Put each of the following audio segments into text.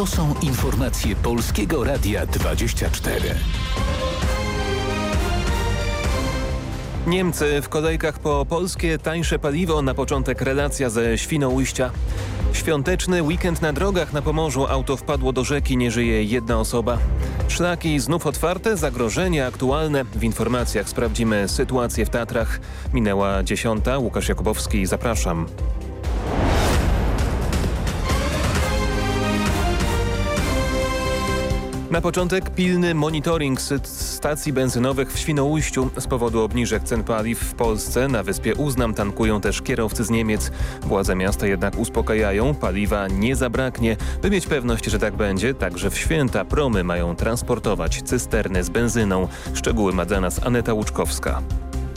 To są informacje Polskiego Radia 24. Niemcy w kolejkach po polskie tańsze paliwo na początek relacja ze Świnoujścia. Świąteczny weekend na drogach na Pomorzu auto wpadło do rzeki, nie żyje jedna osoba. Szlaki znów otwarte, zagrożenie aktualne. W informacjach sprawdzimy sytuację w Tatrach. Minęła dziesiąta, Łukasz Jakubowski, zapraszam. Na początek pilny monitoring stacji benzynowych w Świnoujściu z powodu obniżek cen paliw w Polsce. Na wyspie Uznam tankują też kierowcy z Niemiec. Władze miasta jednak uspokajają, paliwa nie zabraknie. By mieć pewność, że tak będzie, także w święta promy mają transportować cysterny z benzyną. Szczegóły ma dla nas Aneta Łuczkowska.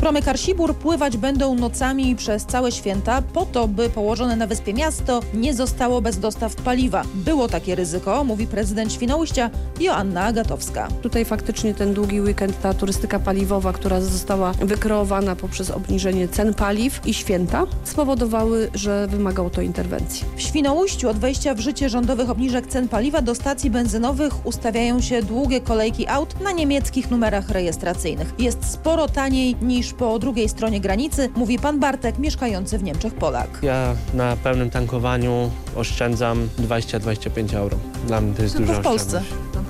Promy Karsibur pływać będą nocami przez całe święta po to, by położone na wyspie miasto nie zostało bez dostaw paliwa. Było takie ryzyko, mówi prezydent Świnoujścia Joanna Agatowska. Tutaj faktycznie ten długi weekend, ta turystyka paliwowa, która została wykreowana poprzez obniżenie cen paliw i święta, spowodowały, że wymagało to interwencji. W Świnoujściu od wejścia w życie rządowych obniżek cen paliwa do stacji benzynowych ustawiają się długie kolejki aut na niemieckich numerach rejestracyjnych. Jest sporo taniej niż po drugiej stronie granicy, mówi pan Bartek, mieszkający w Niemczech Polak. Ja na pełnym tankowaniu oszczędzam 20-25 euro. Dla mnie to jest Tylko duża w Polsce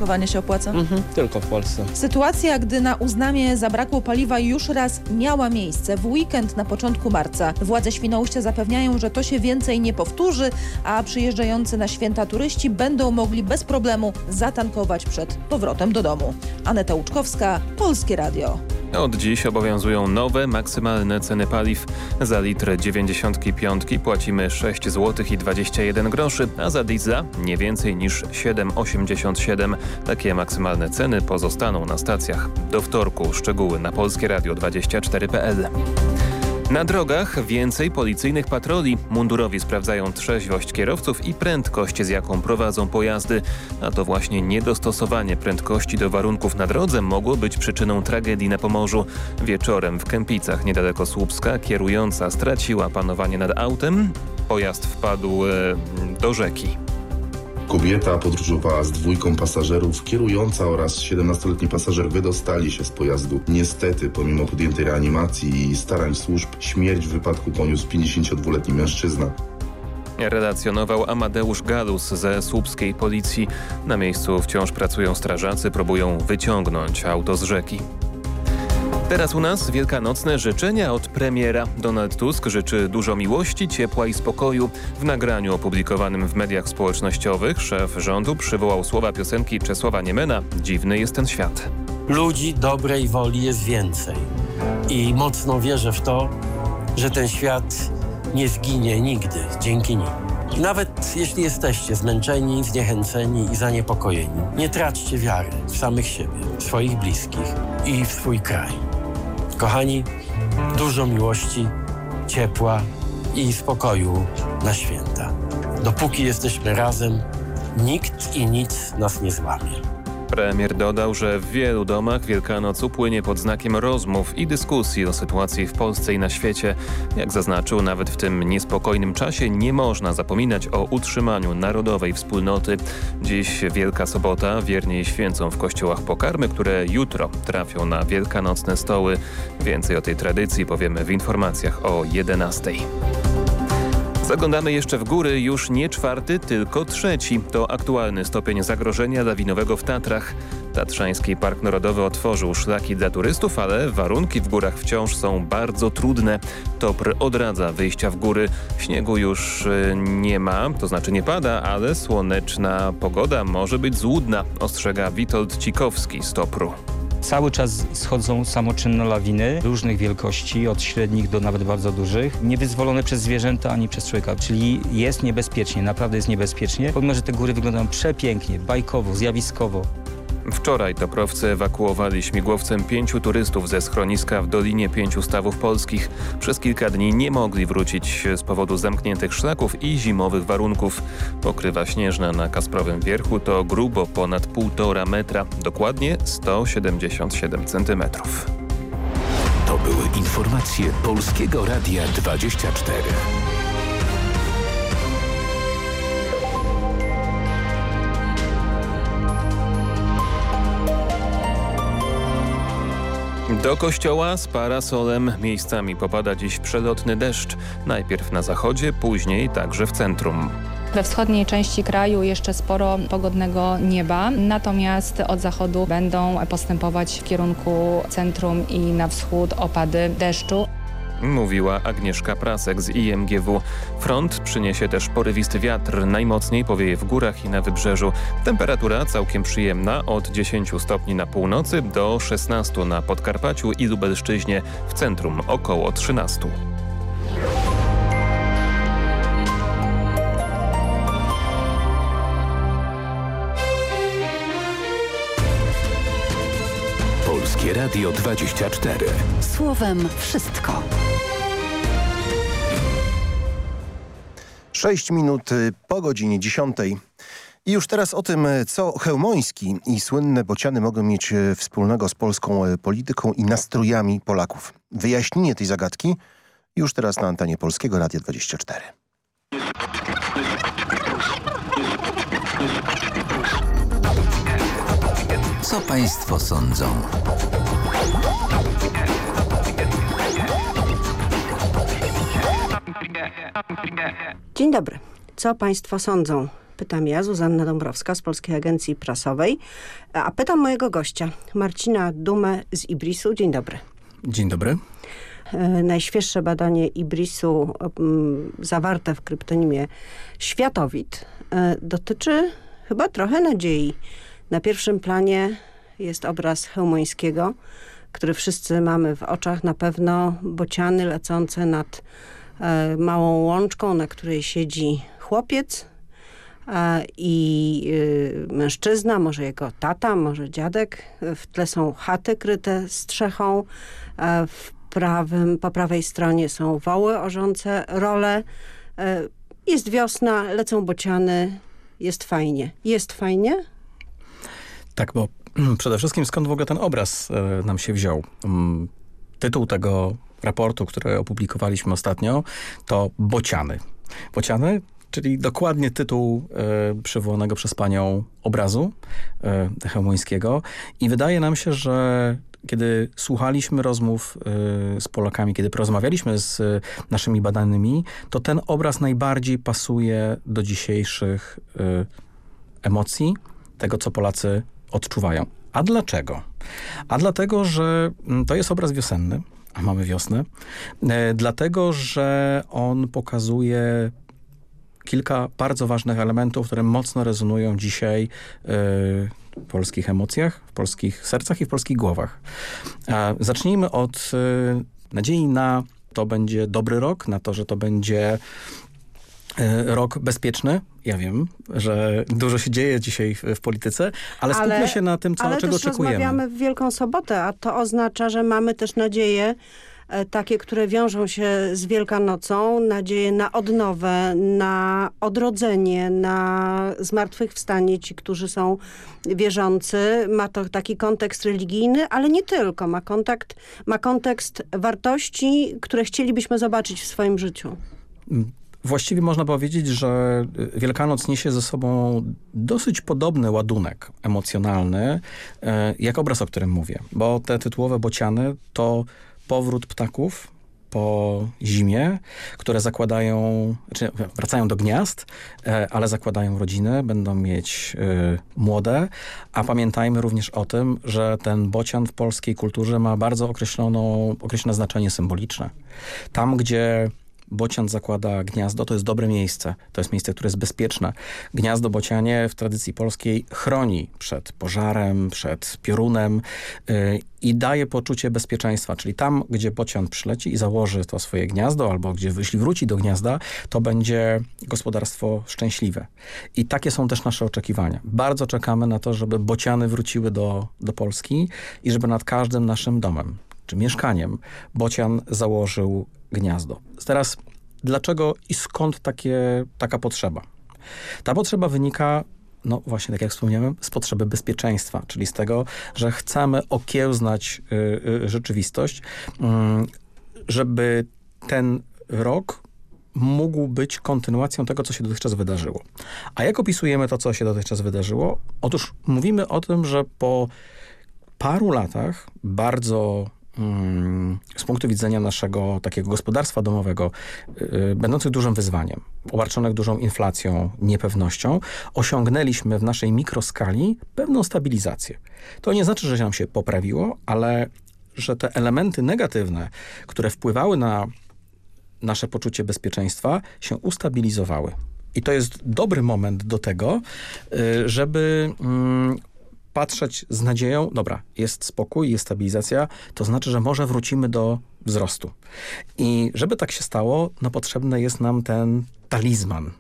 tankowanie się opłaca? Mhm, tylko w Polsce. Sytuacja, gdy na Uznamie zabrakło paliwa już raz miała miejsce w weekend na początku marca. Władze Świnoujścia zapewniają, że to się więcej nie powtórzy, a przyjeżdżający na święta turyści będą mogli bez problemu zatankować przed powrotem do domu. Aneta Łuczkowska, Polskie Radio. Od dziś obowiązują nowe, maksymalne ceny paliw. Za litr 95 płacimy 6 zł i 21 groszy, a za diesla nie więcej niż 7,87. Takie maksymalne ceny pozostaną na stacjach. Do wtorku szczegóły na polskieradio24.pl. Na drogach więcej policyjnych patroli. Mundurowi sprawdzają trzeźwość kierowców i prędkość, z jaką prowadzą pojazdy. A to właśnie niedostosowanie prędkości do warunków na drodze mogło być przyczyną tragedii na Pomorzu. Wieczorem w Kępicach niedaleko Słupska kierująca straciła panowanie nad autem. Pojazd wpadł e, do rzeki. Kobieta podróżowała z dwójką pasażerów. Kierująca oraz 17-letni pasażer wydostali się z pojazdu. Niestety, pomimo podjętej reanimacji i starań służb, śmierć w wypadku poniósł 52-letni mężczyzna. Relacjonował Amadeusz Galus ze słupskiej policji. Na miejscu wciąż pracują strażacy, próbują wyciągnąć auto z rzeki. Teraz u nas wielkanocne życzenia od premiera. Donald Tusk życzy dużo miłości, ciepła i spokoju. W nagraniu opublikowanym w mediach społecznościowych szef rządu przywołał słowa piosenki Czesława Niemena Dziwny jest ten świat. Ludzi dobrej woli jest więcej. I mocno wierzę w to, że ten świat nie zginie nigdy dzięki nim. Nawet jeśli jesteście zmęczeni, zniechęceni i zaniepokojeni, nie traćcie wiary w samych siebie, w swoich bliskich i w swój kraj. Kochani, dużo miłości, ciepła i spokoju na święta. Dopóki jesteśmy razem, nikt i nic nas nie złamie. Premier dodał, że w wielu domach Wielkanoc upłynie pod znakiem rozmów i dyskusji o sytuacji w Polsce i na świecie. Jak zaznaczył, nawet w tym niespokojnym czasie nie można zapominać o utrzymaniu narodowej wspólnoty. Dziś Wielka Sobota, wiernie święcą w kościołach pokarmy, które jutro trafią na wielkanocne stoły. Więcej o tej tradycji powiemy w informacjach o 11. Zaglądamy jeszcze w góry, już nie czwarty, tylko trzeci. To aktualny stopień zagrożenia lawinowego w Tatrach. Tatrzański Park Narodowy otworzył szlaki dla turystów, ale warunki w górach wciąż są bardzo trudne. TOPR odradza wyjścia w góry. Śniegu już y, nie ma, to znaczy nie pada, ale słoneczna pogoda może być złudna, ostrzega Witold Cikowski z TOPR-u. Cały czas schodzą samoczynne lawiny różnych wielkości, od średnich do nawet bardzo dużych, niewyzwolone przez zwierzęta ani przez człowieka, czyli jest niebezpiecznie, naprawdę jest niebezpiecznie, pomimo, że te góry wyglądają przepięknie, bajkowo, zjawiskowo. Wczoraj toprowcy ewakuowali śmigłowcem pięciu turystów ze schroniska w Dolinie Pięciu Stawów Polskich. Przez kilka dni nie mogli wrócić z powodu zamkniętych szlaków i zimowych warunków. Pokrywa śnieżna na Kasprowym Wierchu to grubo ponad 1,5 metra, dokładnie 177 centymetrów. To były informacje Polskiego Radia 24. Do kościoła z parasolem miejscami popada dziś przelotny deszcz. Najpierw na zachodzie, później także w centrum. We wschodniej części kraju jeszcze sporo pogodnego nieba, natomiast od zachodu będą postępować w kierunku centrum i na wschód opady deszczu. Mówiła Agnieszka Prasek z IMGW. Front przyniesie też porywisty wiatr. Najmocniej powieje w górach i na wybrzeżu. Temperatura całkiem przyjemna od 10 stopni na północy do 16 na Podkarpaciu i Lubelszczyźnie. W centrum około 13. Polskie Radio 24. Słowem wszystko. 6 minut po godzinie 10. I już teraz o tym, co Chełmoński i słynne bociany mogą mieć wspólnego z polską polityką i nastrojami Polaków. Wyjaśnienie tej zagadki już teraz na antenie Polskiego Radia 24. Co Państwo sądzą? Dzień dobry. Co Państwo sądzą? Pytam ja, Zuzanna Dąbrowska z Polskiej Agencji Prasowej. A pytam mojego gościa, Marcina Dumę z Ibrisu. Dzień dobry. Dzień dobry. E, najświeższe badanie Ibrisu zawarte w kryptonimie Światowid e, dotyczy chyba trochę nadziei. Na pierwszym planie jest obraz Chełmońskiego, który wszyscy mamy w oczach. Na pewno bociany lecące nad e, małą łączką, na której siedzi chłopiec e, i e, mężczyzna, może jego tata, może dziadek. W tle są chaty kryte strzechą. E, w prawym, po prawej stronie są woły orzące role. E, jest wiosna, lecą bociany, jest fajnie. Jest fajnie? Tak, bo przede wszystkim skąd w ogóle ten obraz e, nam się wziął? Um, tytuł tego raportu, który opublikowaliśmy ostatnio, to Bociany. Bociany, czyli dokładnie tytuł e, przywołanego przez panią obrazu e, Chełmońskiego. I wydaje nam się, że kiedy słuchaliśmy rozmów y, z Polakami, kiedy porozmawialiśmy z y, naszymi badanymi, to ten obraz najbardziej pasuje do dzisiejszych y, emocji, tego co Polacy odczuwają. A dlaczego? A dlatego, że mm, to jest obraz wiosenny, a mamy wiosnę, e, dlatego, że on pokazuje kilka bardzo ważnych elementów, które mocno rezonują dzisiaj w polskich emocjach, w polskich sercach i w polskich głowach. Zacznijmy od nadziei na to będzie dobry rok, na to, że to będzie rok bezpieczny. Ja wiem, że dużo się dzieje dzisiaj w, w polityce, ale skupmy ale, się na tym, co, ale czego też oczekujemy. rozmawiamy w Wielką Sobotę, a to oznacza, że mamy też nadzieję, takie, które wiążą się z Wielkanocą, nadzieję na odnowę, na odrodzenie, na zmartwychwstanie ci, którzy są wierzący. Ma to taki kontekst religijny, ale nie tylko. Ma, kontakt, ma kontekst wartości, które chcielibyśmy zobaczyć w swoim życiu. Właściwie można powiedzieć, że Wielkanoc niesie ze sobą dosyć podobny ładunek emocjonalny, jak obraz, o którym mówię. Bo te tytułowe bociany to powrót ptaków po zimie, które zakładają, czy wracają do gniazd, ale zakładają rodziny, będą mieć y, młode, a pamiętajmy również o tym, że ten bocian w polskiej kulturze ma bardzo określoną, określone znaczenie symboliczne. Tam, gdzie bocian zakłada gniazdo, to jest dobre miejsce. To jest miejsce, które jest bezpieczne. Gniazdo bocianie w tradycji polskiej chroni przed pożarem, przed piorunem yy, i daje poczucie bezpieczeństwa. Czyli tam, gdzie bocian przyleci i założy to swoje gniazdo, albo gdzie jeśli wróci do gniazda, to będzie gospodarstwo szczęśliwe. I takie są też nasze oczekiwania. Bardzo czekamy na to, żeby bociany wróciły do, do Polski i żeby nad każdym naszym domem, czy mieszkaniem, bocian założył gniazdo. Teraz dlaczego i skąd takie, taka potrzeba? Ta potrzeba wynika no właśnie, tak jak wspomniałem, z potrzeby bezpieczeństwa, czyli z tego, że chcemy okiełznać y, y, rzeczywistość, y, żeby ten rok mógł być kontynuacją tego, co się dotychczas wydarzyło. A jak opisujemy to, co się dotychczas wydarzyło? Otóż mówimy o tym, że po paru latach bardzo z punktu widzenia naszego takiego gospodarstwa domowego, yy, będących dużym wyzwaniem, obarczonych dużą inflacją, niepewnością, osiągnęliśmy w naszej mikroskali pewną stabilizację. To nie znaczy, że nam się poprawiło, ale że te elementy negatywne, które wpływały na nasze poczucie bezpieczeństwa, się ustabilizowały. I to jest dobry moment do tego, y, żeby mm, patrzeć z nadzieją, dobra, jest spokój, jest stabilizacja, to znaczy, że może wrócimy do wzrostu. I żeby tak się stało, no potrzebny jest nam ten talizman.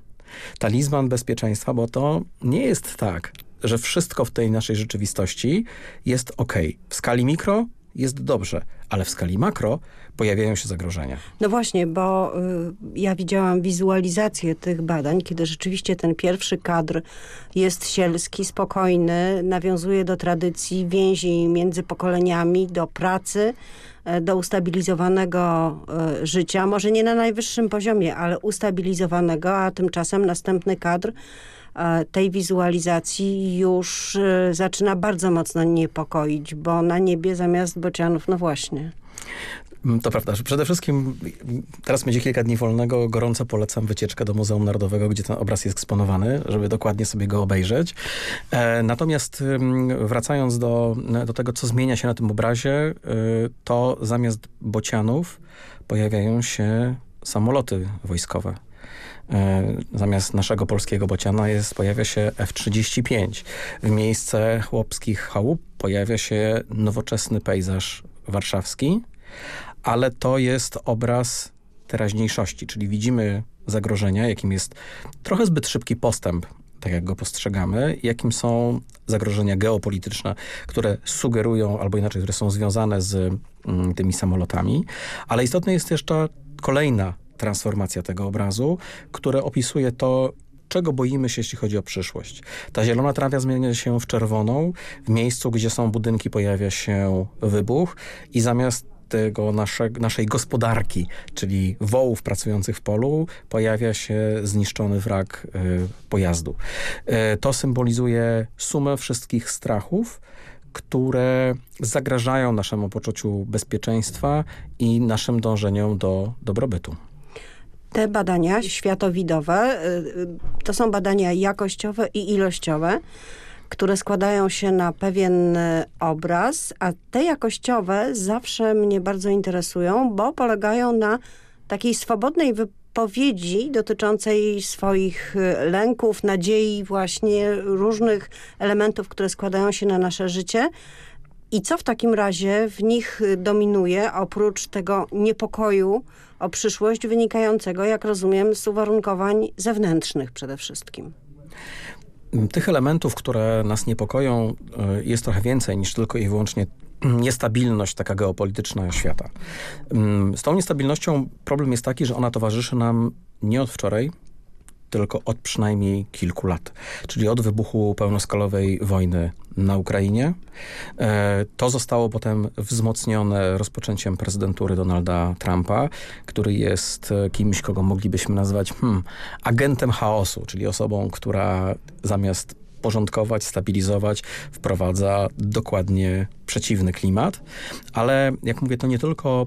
Talizman bezpieczeństwa, bo to nie jest tak, że wszystko w tej naszej rzeczywistości jest ok. W skali mikro jest dobrze, ale w skali makro pojawiają się zagrożenia. No właśnie, bo y, ja widziałam wizualizację tych badań, kiedy rzeczywiście ten pierwszy kadr jest sielski, spokojny, nawiązuje do tradycji więzi między pokoleniami, do pracy, y, do ustabilizowanego y, życia, może nie na najwyższym poziomie, ale ustabilizowanego, a tymczasem następny kadr tej wizualizacji już e, zaczyna bardzo mocno niepokoić, bo na niebie zamiast bocianów, no właśnie. Mm, to prawda, że przede wszystkim teraz będzie kilka dni wolnego, gorąco polecam wycieczkę do Muzeum Narodowego, gdzie ten obraz jest eksponowany, żeby dokładnie sobie go obejrzeć. E, natomiast wracając do, do tego, co zmienia się na tym obrazie, e, to zamiast bocianów pojawiają się samoloty wojskowe. E, zamiast naszego polskiego bociana jest, pojawia się F-35. W miejsce chłopskich chałup pojawia się nowoczesny pejzaż warszawski, ale to jest obraz teraźniejszości, czyli widzimy zagrożenia, jakim jest trochę zbyt szybki postęp tak jak go postrzegamy, jakim są zagrożenia geopolityczne, które sugerują, albo inaczej, które są związane z mm, tymi samolotami. Ale istotna jest jeszcze kolejna transformacja tego obrazu, które opisuje to, czego boimy się, jeśli chodzi o przyszłość. Ta zielona trawia zmienia się w czerwoną, w miejscu, gdzie są budynki pojawia się wybuch i zamiast tego nasze, naszej gospodarki, czyli wołów pracujących w polu, pojawia się zniszczony wrak y, pojazdu. Y, to symbolizuje sumę wszystkich strachów, które zagrażają naszemu poczuciu bezpieczeństwa i naszym dążeniom do dobrobytu. Te badania światowidowe y, to są badania jakościowe i ilościowe, które składają się na pewien y, obraz, a te jakościowe zawsze mnie bardzo interesują, bo polegają na takiej swobodnej wypowiedzi dotyczącej swoich lęków, nadziei, właśnie różnych elementów, które składają się na nasze życie. I co w takim razie w nich dominuje, oprócz tego niepokoju, o przyszłość wynikającego, jak rozumiem, z uwarunkowań zewnętrznych przede wszystkim. Tych elementów, które nas niepokoją e, jest trochę więcej niż tylko i wyłącznie niestabilność taka geopolityczna świata. Mm, z tą niestabilnością problem jest taki, że ona towarzyszy nam nie od wczoraj, tylko od przynajmniej kilku lat. Czyli od wybuchu pełnoskalowej wojny na Ukrainie. E, to zostało potem wzmocnione rozpoczęciem prezydentury Donalda Trumpa, który jest e, kimś, kogo moglibyśmy nazwać hmm, agentem chaosu, czyli osobą, która zamiast porządkować, stabilizować, wprowadza dokładnie przeciwny klimat. Ale jak mówię, to nie tylko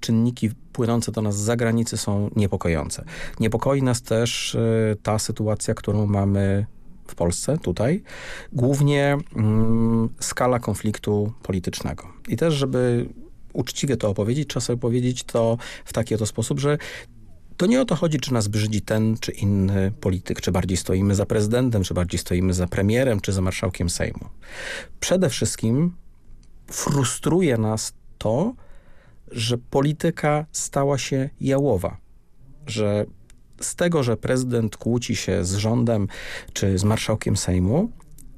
czynniki płynące do nas z zagranicy są niepokojące. Niepokoi nas też y, ta sytuacja, którą mamy w Polsce, tutaj, głównie mm, skala konfliktu politycznego. I też, żeby uczciwie to opowiedzieć, trzeba sobie powiedzieć to w taki oto sposób, że to nie o to chodzi, czy nas brzydzi ten czy inny polityk, czy bardziej stoimy za prezydentem, czy bardziej stoimy za premierem, czy za marszałkiem Sejmu. Przede wszystkim frustruje nas to, że polityka stała się jałowa, że z tego, że prezydent kłóci się z rządem czy z marszałkiem Sejmu,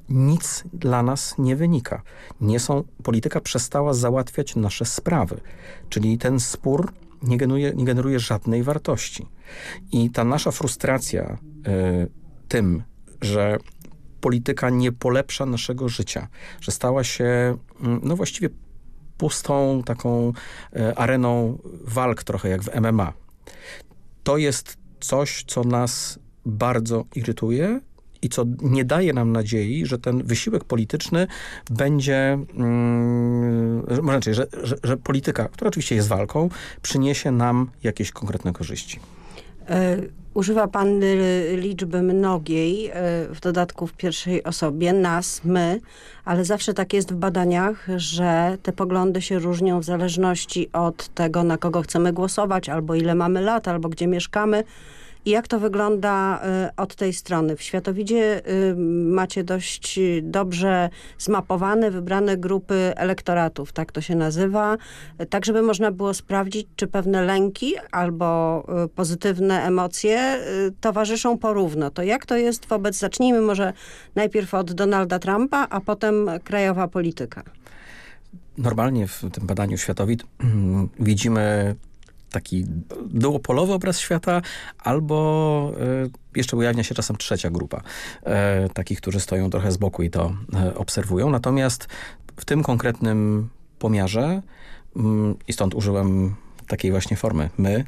nic dla nas nie wynika. Nie są, polityka przestała załatwiać nasze sprawy, czyli ten spór nie generuje, nie generuje żadnej wartości. I ta nasza frustracja y, tym, że polityka nie polepsza naszego życia, że stała się mm, no właściwie pustą taką e, areną walk trochę jak w MMA. To jest coś, co nas bardzo irytuje i co nie daje nam nadziei, że ten wysiłek polityczny będzie, mm, że, że, że, że polityka, która oczywiście jest walką, przyniesie nam jakieś konkretne korzyści. Używa pan liczby mnogiej, e, w dodatku w pierwszej osobie, nas, my, ale zawsze tak jest w badaniach, że te poglądy się różnią w zależności od tego, na kogo chcemy głosować, albo ile mamy lat, albo gdzie mieszkamy. I jak to wygląda y, od tej strony? W Światowidzie y, macie dość dobrze zmapowane, wybrane grupy elektoratów, tak to się nazywa, tak żeby można było sprawdzić, czy pewne lęki albo y, pozytywne emocje towarzyszą porówno. To jak to jest wobec, zacznijmy może najpierw od Donalda Trumpa, a potem krajowa polityka. Normalnie w tym badaniu Światowid widzimy taki duopolowy obraz świata, albo y, jeszcze ujawnia się czasem trzecia grupa, y, takich, którzy stoją trochę z boku i to y, obserwują. Natomiast w tym konkretnym pomiarze mm, i stąd użyłem takiej właśnie formy my,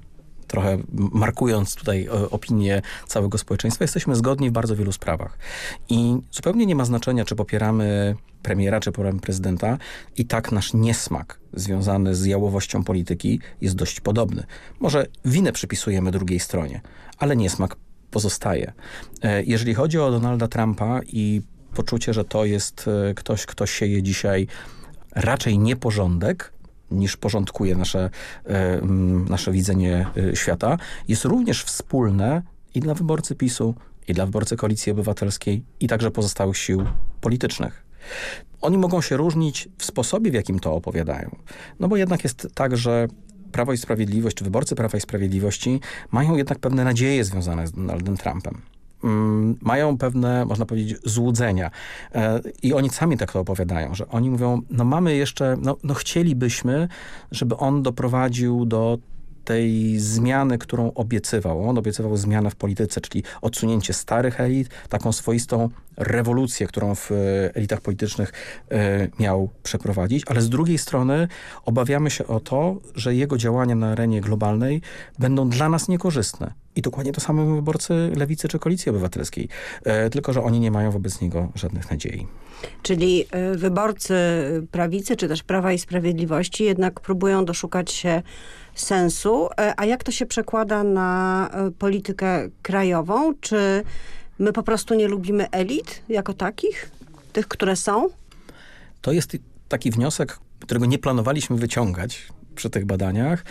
trochę markując tutaj opinię całego społeczeństwa, jesteśmy zgodni w bardzo wielu sprawach. I zupełnie nie ma znaczenia, czy popieramy premiera czy porem prezydenta i tak nasz niesmak związany z jałowością polityki jest dość podobny. Może winę przypisujemy drugiej stronie, ale niesmak pozostaje. E, jeżeli chodzi o Donalda Trumpa i poczucie, że to jest e, ktoś, kto sieje dzisiaj raczej nieporządek, niż porządkuje nasze, e, nasze widzenie świata, jest również wspólne i dla wyborcy PiSu, i dla wyborcy Koalicji Obywatelskiej, i także pozostałych sił politycznych. Oni mogą się różnić w sposobie, w jakim to opowiadają. No bo jednak jest tak, że Prawo i Sprawiedliwość, czy wyborcy Prawa i Sprawiedliwości mają jednak pewne nadzieje związane z Donaldem Trumpem. Mm, mają pewne, można powiedzieć, złudzenia. E, I oni sami tak to opowiadają, że oni mówią, no mamy jeszcze, no, no chcielibyśmy, żeby on doprowadził do tej zmiany, którą obiecywał. On obiecywał zmianę w polityce, czyli odsunięcie starych elit, taką swoistą rewolucję, którą w e, elitach politycznych e, miał przeprowadzić, ale z drugiej strony obawiamy się o to, że jego działania na arenie globalnej będą dla nas niekorzystne. I dokładnie to samo wyborcy Lewicy czy Koalicji Obywatelskiej. E, tylko, że oni nie mają wobec niego żadnych nadziei. Czyli wyborcy prawicy, czy też Prawa i Sprawiedliwości jednak próbują doszukać się sensu. A jak to się przekłada na politykę krajową? Czy My po prostu nie lubimy elit jako takich? Tych, które są? To jest taki wniosek, którego nie planowaliśmy wyciągać przy tych badaniach,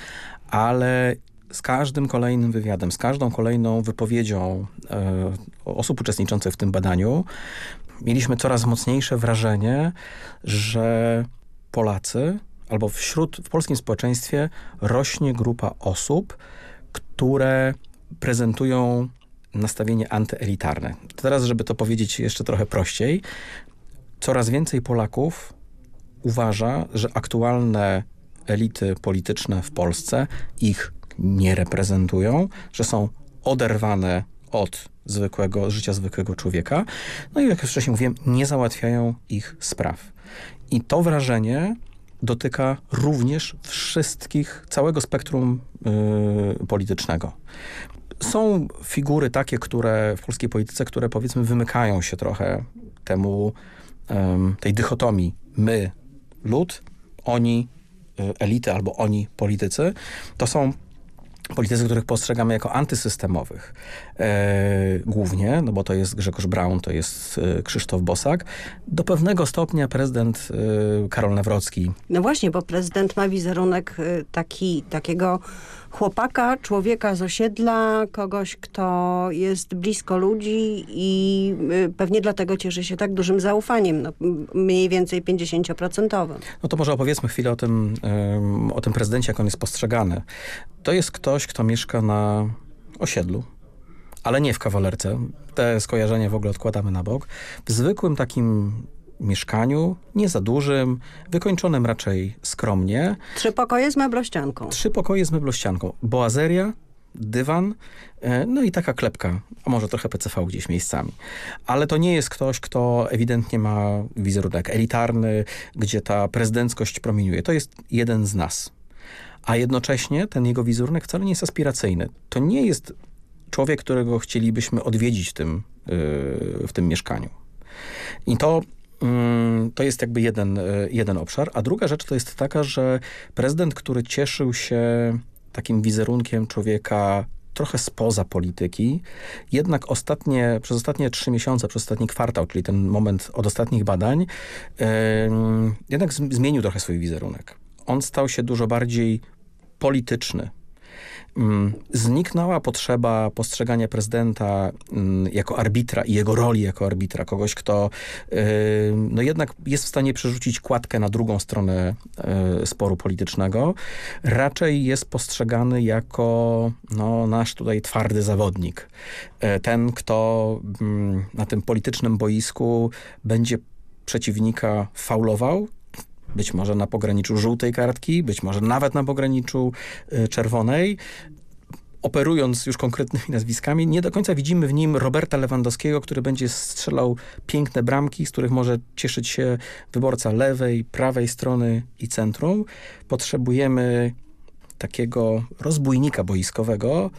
ale z każdym kolejnym wywiadem, z każdą kolejną wypowiedzią e, osób uczestniczących w tym badaniu mieliśmy coraz mocniejsze wrażenie, że Polacy albo wśród, w polskim społeczeństwie rośnie grupa osób, które prezentują nastawienie antyelitarne. Teraz, żeby to powiedzieć jeszcze trochę prościej, coraz więcej Polaków uważa, że aktualne elity polityczne w Polsce ich nie reprezentują, że są oderwane od zwykłego życia zwykłego człowieka. No i jak już wcześniej mówiłem, nie załatwiają ich spraw. I to wrażenie dotyka również wszystkich, całego spektrum yy, politycznego. Są figury takie, które w polskiej polityce, które powiedzmy wymykają się trochę temu, um, tej dychotomii my, lud, oni, y, elity albo oni, politycy. To są politycy, których postrzegamy jako antysystemowych. E, głównie, no bo to jest Grzegorz Braun, to jest e, Krzysztof Bosak. Do pewnego stopnia prezydent e, Karol Nawrocki. No właśnie, bo prezydent ma wizerunek taki, takiego chłopaka, człowieka z osiedla, kogoś, kto jest blisko ludzi i pewnie dlatego cieszy się tak dużym zaufaniem, no, mniej więcej 50%. No to może opowiedzmy chwilę o tym, o tym prezydencie, jak on jest postrzegany. To jest ktoś, kto mieszka na osiedlu, ale nie w kawalerce. Te skojarzenia w ogóle odkładamy na bok. W zwykłym takim mieszkaniu, nie za dużym, wykończonym raczej skromnie. Trzy pokoje z meblościanką. Trzy pokoje z meblościanką. Boazeria, dywan, e, no i taka klepka, a może trochę PCV gdzieś miejscami. Ale to nie jest ktoś, kto ewidentnie ma wizerunek elitarny, gdzie ta prezydenckość promieniuje. To jest jeden z nas. A jednocześnie ten jego wizerunek wcale nie jest aspiracyjny. To nie jest człowiek, którego chcielibyśmy odwiedzić w tym, w tym mieszkaniu. I to mm, to jest jakby jeden, jeden obszar. A druga rzecz to jest taka, że prezydent, który cieszył się takim wizerunkiem człowieka trochę spoza polityki. Jednak ostatnie, przez ostatnie trzy miesiące, przez ostatni kwartał, czyli ten moment od ostatnich badań, jednak zmienił trochę swój wizerunek. On stał się dużo bardziej polityczny, zniknęła potrzeba postrzegania prezydenta mm, jako arbitra i jego roli jako arbitra, kogoś, kto no jednak jest w stanie przerzucić kładkę na drugą stronę e, sporu politycznego. Raczej jest postrzegany jako no, nasz tutaj twardy zawodnik. E, ten, kto mm, na tym politycznym boisku będzie przeciwnika faulował, być może na pograniczu żółtej kartki, być może nawet na pograniczu y, czerwonej. Operując już konkretnymi nazwiskami, nie do końca widzimy w nim Roberta Lewandowskiego, który będzie strzelał piękne bramki, z których może cieszyć się wyborca lewej, prawej strony i centrum. Potrzebujemy takiego rozbójnika boiskowego,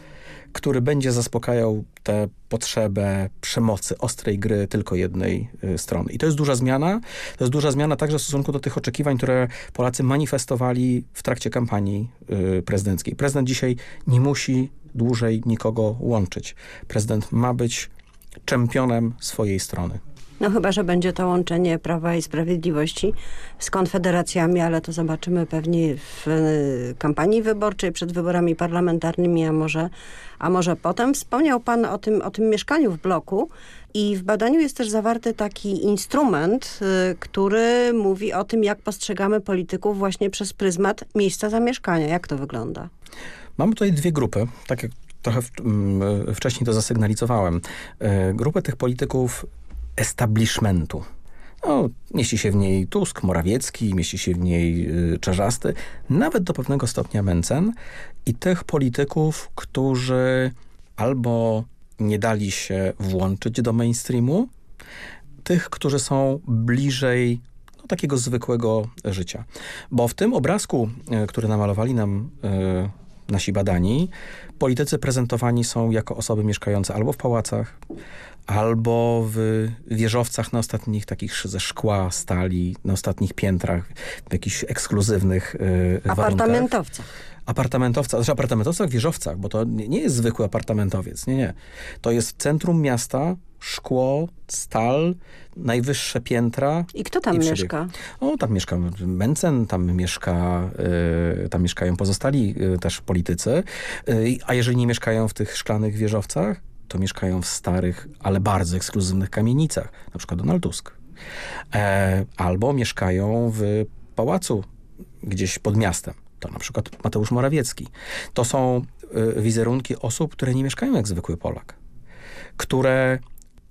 który będzie zaspokajał tę potrzebę przemocy, ostrej gry tylko jednej y, strony. I to jest duża zmiana. To jest duża zmiana także w stosunku do tych oczekiwań, które Polacy manifestowali w trakcie kampanii y, prezydenckiej. Prezydent dzisiaj nie musi dłużej nikogo łączyć. Prezydent ma być czempionem swojej strony. No chyba, że będzie to łączenie Prawa i Sprawiedliwości z konfederacjami, ale to zobaczymy pewnie w e, kampanii wyborczej, przed wyborami parlamentarnymi, a może, a może potem. Wspomniał pan o tym, o tym mieszkaniu w bloku i w badaniu jest też zawarty taki instrument, y, który mówi o tym, jak postrzegamy polityków właśnie przez pryzmat miejsca zamieszkania. Jak to wygląda? Mamy tutaj dwie grupy, tak jak trochę wcześniej to zasygnalizowałem. E, grupę tych polityków establishmentu. No, mieści się w niej Tusk, Morawiecki, mieści się w niej y, Czarzasty, nawet do pewnego stopnia Mencen i tych polityków, którzy albo nie dali się włączyć do mainstreamu, tych, którzy są bliżej no, takiego zwykłego życia. Bo w tym obrazku, y, który namalowali nam y, nasi badani, politycy prezentowani są jako osoby mieszkające albo w pałacach, albo w wieżowcach na ostatnich takich ze szkła, stali, na ostatnich piętrach, w jakichś ekskluzywnych yy, Apartamentowcach. Apartamentowca, znaczy apartamentowcach, wieżowcach, bo to nie, nie jest zwykły apartamentowiec, nie, nie. To jest centrum miasta, szkło, stal, najwyższe piętra. I kto tam i mieszka? O, tam mieszka Mencen, tam mieszka, y, tam mieszkają pozostali y, też politycy, y, a jeżeli nie mieszkają w tych szklanych wieżowcach, to mieszkają w starych, ale bardzo ekskluzywnych kamienicach, na przykład Donald Tusk. E, albo mieszkają w pałacu gdzieś pod miastem. To na przykład Mateusz Morawiecki. To są y, wizerunki osób, które nie mieszkają jak zwykły Polak. Które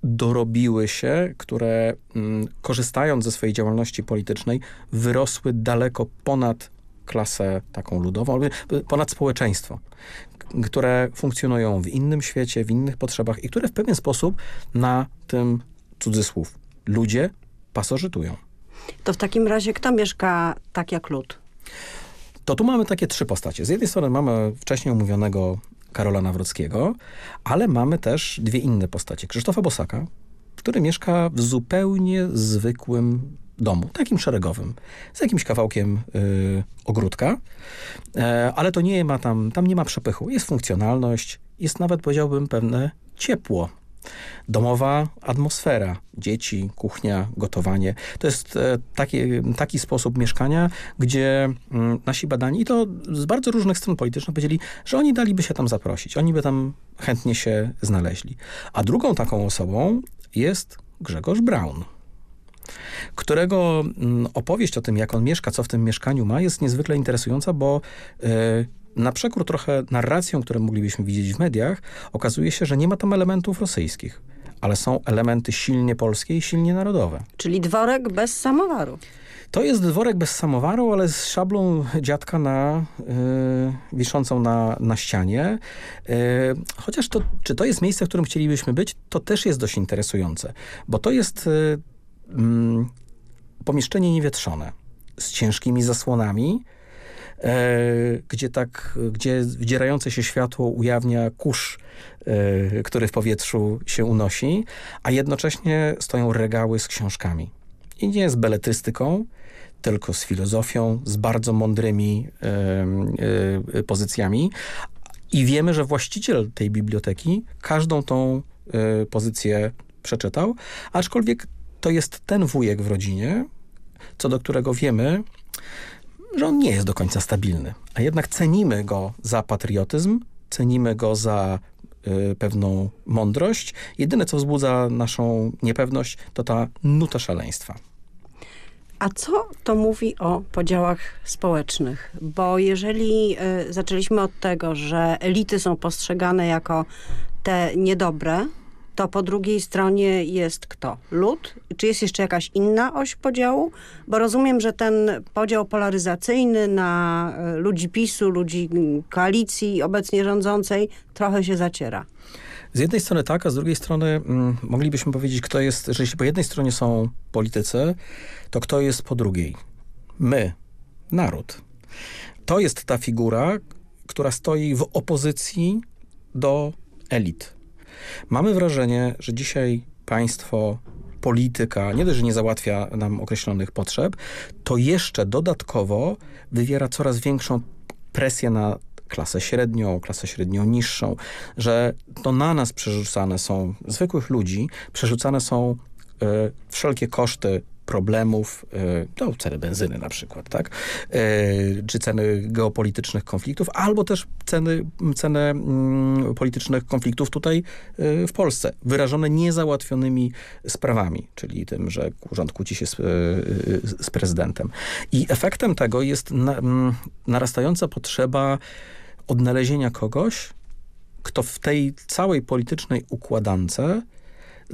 dorobiły się, które mm, korzystając ze swojej działalności politycznej wyrosły daleko ponad klasę taką ludową, ponad społeczeństwo które funkcjonują w innym świecie, w innych potrzebach i które w pewien sposób na tym cudzysłów ludzie pasożytują. To w takim razie kto mieszka tak jak lud? To tu mamy takie trzy postacie. Z jednej strony mamy wcześniej omówionego Karola Nawrockiego, ale mamy też dwie inne postacie. Krzysztofa Bosaka, który mieszka w zupełnie zwykłym domu, takim szeregowym, z jakimś kawałkiem y, ogródka, e, ale to nie ma tam, tam nie ma przepychu, jest funkcjonalność, jest nawet powiedziałbym pewne ciepło. Domowa atmosfera, dzieci, kuchnia, gotowanie. To jest e, taki, taki sposób mieszkania, gdzie mm, nasi badani, i to z bardzo różnych stron politycznych, powiedzieli, że oni daliby się tam zaprosić. Oni by tam chętnie się znaleźli. A drugą taką osobą jest Grzegorz Braun którego mm, opowieść o tym, jak on mieszka, co w tym mieszkaniu ma, jest niezwykle interesująca, bo e, na przekór trochę narracją, które moglibyśmy widzieć w mediach, okazuje się, że nie ma tam elementów rosyjskich, ale są elementy silnie polskie i silnie narodowe. Czyli dworek bez samowaru. To jest dworek bez samowaru, ale z szablą dziadka na, yy, wiszącą na, na ścianie. Yy, chociaż to, czy to jest miejsce, w którym chcielibyśmy być, to też jest dość interesujące, bo to jest yy, mm, pomieszczenie niewietrzone z ciężkimi zasłonami, gdzie tak, gdzie wdzierające się światło ujawnia kurz, który w powietrzu się unosi, a jednocześnie stoją regały z książkami. I nie z beletrystyką, tylko z filozofią, z bardzo mądrymi y, y, pozycjami. I wiemy, że właściciel tej biblioteki każdą tą y, pozycję przeczytał, aczkolwiek to jest ten wujek w rodzinie, co do którego wiemy, że on nie jest do końca stabilny. A jednak cenimy go za patriotyzm, cenimy go za y, pewną mądrość. Jedyne, co wzbudza naszą niepewność, to ta nuta szaleństwa. A co to mówi o podziałach społecznych? Bo jeżeli y, zaczęliśmy od tego, że elity są postrzegane jako te niedobre, to po drugiej stronie jest kto? Lud? Czy jest jeszcze jakaś inna oś podziału? Bo rozumiem, że ten podział polaryzacyjny na y, ludzi PiSu, ludzi koalicji obecnie rządzącej trochę się zaciera. Z jednej strony tak, a z drugiej strony mm, moglibyśmy powiedzieć, kto jest, że jeśli po jednej stronie są politycy, to kto jest po drugiej? My, naród. To jest ta figura, która stoi w opozycji do elit. Mamy wrażenie, że dzisiaj państwo, polityka nie dość, że nie załatwia nam określonych potrzeb, to jeszcze dodatkowo wywiera coraz większą presję na klasę średnią, klasę średnią niższą, że to na nas przerzucane są, zwykłych ludzi, przerzucane są y, wszelkie koszty problemów, no, ceny benzyny na przykład, tak? E, czy ceny geopolitycznych konfliktów, albo też ceny, ceny mm, politycznych konfliktów tutaj w Polsce, wyrażone niezałatwionymi sprawami, czyli tym, że urząd kłóci się z, z prezydentem. I efektem tego jest na, narastająca potrzeba odnalezienia kogoś, kto w tej całej politycznej układance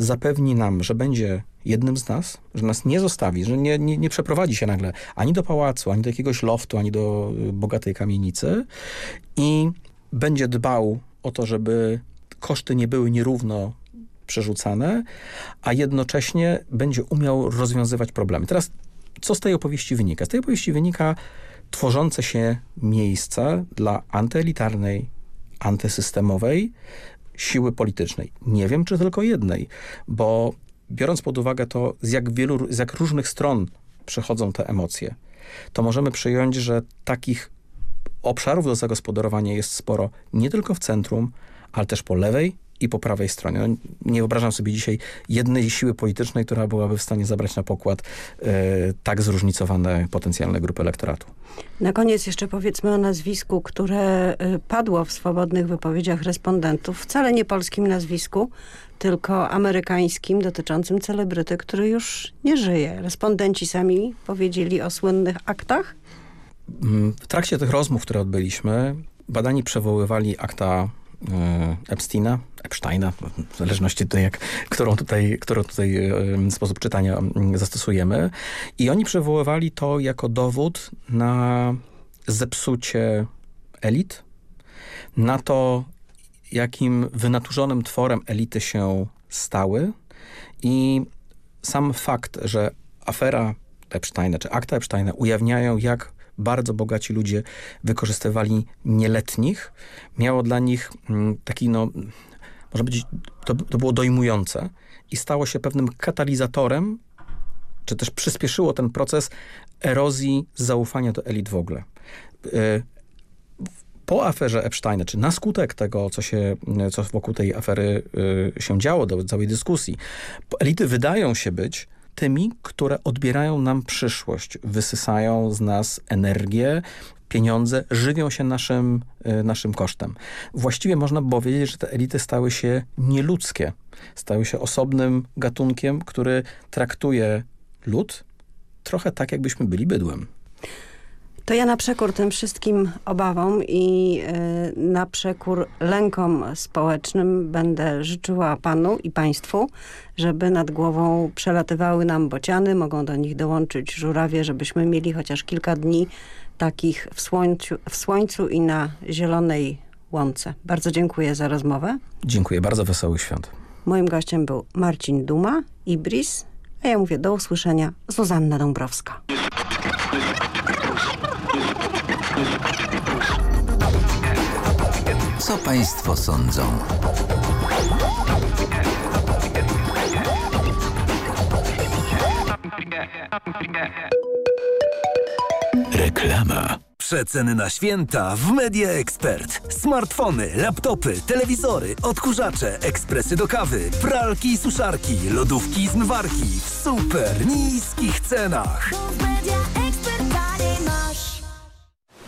zapewni nam, że będzie jednym z nas, że nas nie zostawi, że nie, nie, nie przeprowadzi się nagle ani do pałacu, ani do jakiegoś loftu, ani do y, bogatej kamienicy i będzie dbał o to, żeby koszty nie były nierówno przerzucane, a jednocześnie będzie umiał rozwiązywać problemy. Teraz co z tej opowieści wynika? Z tej opowieści wynika tworzące się miejsce dla antyelitarnej, antysystemowej siły politycznej. Nie wiem, czy tylko jednej, bo biorąc pod uwagę to, z jak wielu, z jak różnych stron przychodzą te emocje, to możemy przyjąć, że takich obszarów do zagospodarowania jest sporo nie tylko w centrum, ale też po lewej i po prawej stronie. No, nie wyobrażam sobie dzisiaj jednej siły politycznej, która byłaby w stanie zabrać na pokład e, tak zróżnicowane potencjalne grupy elektoratu. Na koniec jeszcze powiedzmy o nazwisku, które e, padło w swobodnych wypowiedziach respondentów. Wcale nie polskim nazwisku, tylko amerykańskim, dotyczącym celebryty, który już nie żyje. Respondenci sami powiedzieli o słynnych aktach? Mm, w trakcie tych rozmów, które odbyliśmy, badani przywoływali akta E, Epsteina, Epsteina, w zależności od jak, którą tutaj, którą tutaj e, sposób czytania zastosujemy. I oni przywoływali to jako dowód na zepsucie elit, na to, jakim wynaturzonym tworem elity się stały i sam fakt, że afera Epsteina, czy akta Epsteina ujawniają, jak bardzo bogaci ludzie wykorzystywali nieletnich, miało dla nich taki, no, można powiedzieć, to, to było dojmujące i stało się pewnym katalizatorem, czy też przyspieszyło ten proces erozji zaufania do elit w ogóle. E, po aferze Epsteina, czy na skutek tego, co się co wokół tej afery e, się działo, do całej dyskusji, elity wydają się być tymi, które odbierają nam przyszłość, wysysają z nas energię, pieniądze, żywią się naszym, y, naszym kosztem. Właściwie można by powiedzieć, że te elity stały się nieludzkie. Stały się osobnym gatunkiem, który traktuje lud trochę tak, jakbyśmy byli bydłem. To ja na przekór tym wszystkim obawom i y, na przekór lękom społecznym będę życzyła panu i państwu, żeby nad głową przelatywały nam bociany, mogą do nich dołączyć żurawie, żebyśmy mieli chociaż kilka dni takich w słońcu, w słońcu i na zielonej łące. Bardzo dziękuję za rozmowę. Dziękuję, bardzo wesołych świąt. Moim gościem był Marcin Duma, Ibris, a ja mówię do usłyszenia, Zuzanna Dąbrowska. Co Państwo sądzą? Reklama. Przeceny na święta w Media Expert. Smartfony, laptopy, telewizory, odkurzacze, ekspresy do kawy, pralki i suszarki, lodówki i zmywarki w super niskich cenach.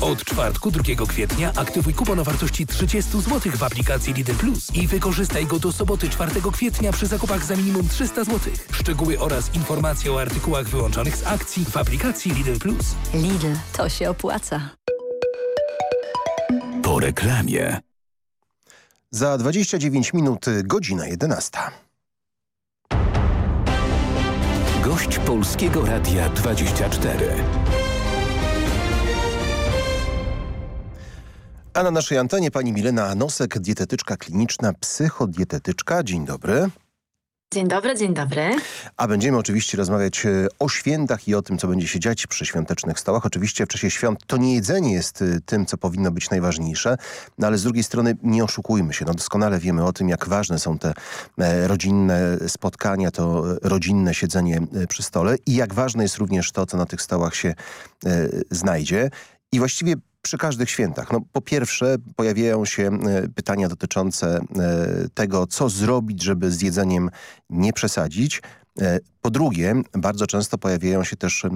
Od czwartku 2 kwietnia aktywuj kupon o wartości 30 zł w aplikacji Lidl Plus i wykorzystaj go do soboty 4 kwietnia przy zakupach za minimum 300 zł. Szczegóły oraz informacje o artykułach wyłączonych z akcji w aplikacji Lidl Plus. Lidl, to się opłaca. Po reklamie. Za 29 minut godzina 11. Gość Polskiego Radia 24. A na naszej antenie pani Milena Nosek, dietetyczka kliniczna, psychodietetyczka. Dzień dobry. Dzień dobry, dzień dobry. A będziemy oczywiście rozmawiać e, o świętach i o tym, co będzie się dziać przy świątecznych stołach. Oczywiście w czasie świąt to nie jedzenie jest e, tym, co powinno być najważniejsze, no ale z drugiej strony nie oszukujmy się. No doskonale wiemy o tym, jak ważne są te e, rodzinne spotkania, to rodzinne siedzenie przy stole i jak ważne jest również to, co na tych stołach się znajdzie. I właściwie przy każdych świętach. No, po pierwsze pojawiają się pytania dotyczące tego, co zrobić, żeby z jedzeniem nie przesadzić. Po drugie, bardzo często pojawiają się też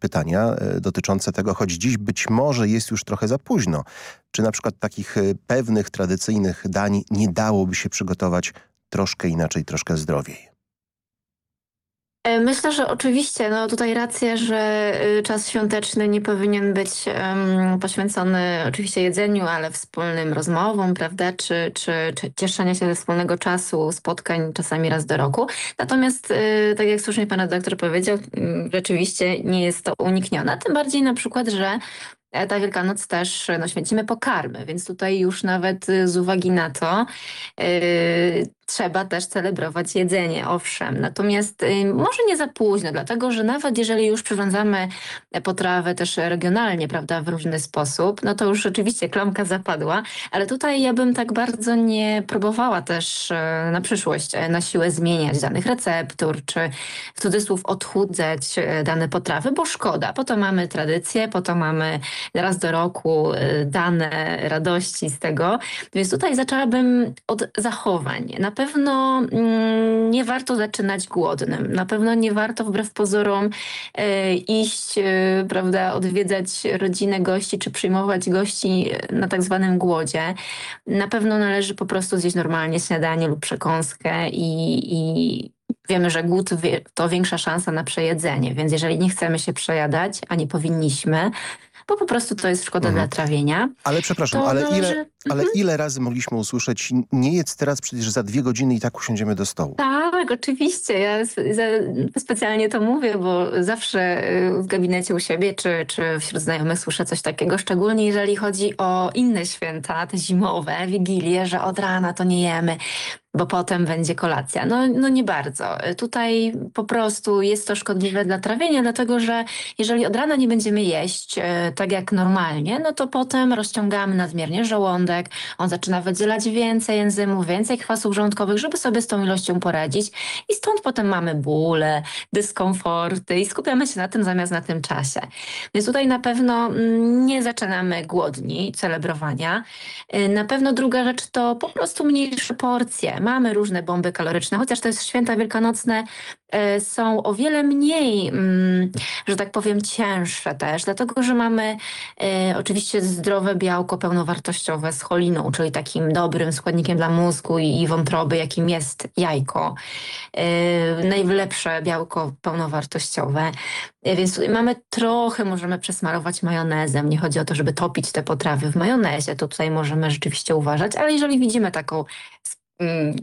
pytania dotyczące tego, choć dziś być może jest już trochę za późno, czy na przykład takich pewnych, tradycyjnych dań nie dałoby się przygotować troszkę inaczej, troszkę zdrowiej. Myślę, że oczywiście, no tutaj racja, że y, czas świąteczny nie powinien być um, poświęcony oczywiście jedzeniu, ale wspólnym rozmowom, prawda, czy, czy, czy cieszenia się ze wspólnego czasu, spotkań czasami raz do roku. Natomiast, y, tak jak słusznie pan doktor powiedział, y, rzeczywiście nie jest to uniknione, tym bardziej na przykład, że e, ta Wielkanoc też no, święcimy pokarmy, więc tutaj już nawet z uwagi na to yy, trzeba też celebrować jedzenie, owszem. Natomiast y, może nie za późno, dlatego że nawet jeżeli już przyrządzamy potrawę też regionalnie, prawda, w różny sposób, no to już rzeczywiście klamka zapadła, ale tutaj ja bym tak bardzo nie próbowała też e, na przyszłość e, na siłę zmieniać danych receptur, czy w cudzysłów odchudzać e, dane potrawy, bo szkoda. Po to mamy tradycję, po to mamy raz do roku dane radości z tego. Więc tutaj zaczęłabym od zachowań. Na pewno mm, nie warto zaczynać głodnym. Na pewno nie warto wbrew pozorom e, iść, e, prawda, odwiedzać rodzinę gości, czy przyjmować gości na tak zwanym głodzie. Na pewno należy po prostu zjeść normalnie śniadanie lub przekąskę i, i Wiemy, że głód to większa szansa na przejedzenie, więc jeżeli nie chcemy się przejadać, a nie powinniśmy, bo po prostu to jest szkoda mhm. dla trawienia. Ale przepraszam, ale, należy... ile, ale mhm. ile razy mogliśmy usłyszeć, nie jedz teraz, przecież za dwie godziny i tak usiądziemy do stołu. Tak, oczywiście. Ja specjalnie to mówię, bo zawsze y, w gabinecie u siebie czy, czy wśród znajomych słyszę coś takiego, szczególnie jeżeli chodzi o inne święta, te zimowe, wigilie, że od rana to nie jemy bo potem będzie kolacja. No, no nie bardzo. Tutaj po prostu jest to szkodliwe dla trawienia, dlatego że jeżeli od rana nie będziemy jeść e, tak jak normalnie, no to potem rozciągamy nadmiernie żołądek, on zaczyna wydzielać więcej enzymów, więcej kwasów żołądkowych, żeby sobie z tą ilością poradzić i stąd potem mamy bóle, dyskomforty i skupiamy się na tym zamiast na tym czasie. Więc tutaj na pewno mm, nie zaczynamy głodni celebrowania. E, na pewno druga rzecz to po prostu mniejsze porcje Mamy różne bomby kaloryczne, chociaż te święta wielkanocne e, są o wiele mniej, mm, że tak powiem, cięższe też, dlatego że mamy e, oczywiście zdrowe białko pełnowartościowe z choliną, czyli takim dobrym składnikiem dla mózgu i, wątroby, jakim jest jajko. E, najlepsze białko pełnowartościowe. Więc mamy trochę, możemy przesmarować majonezem. Nie chodzi o to, żeby topić te potrawy w majonezie. To tutaj możemy rzeczywiście uważać, ale jeżeli widzimy taką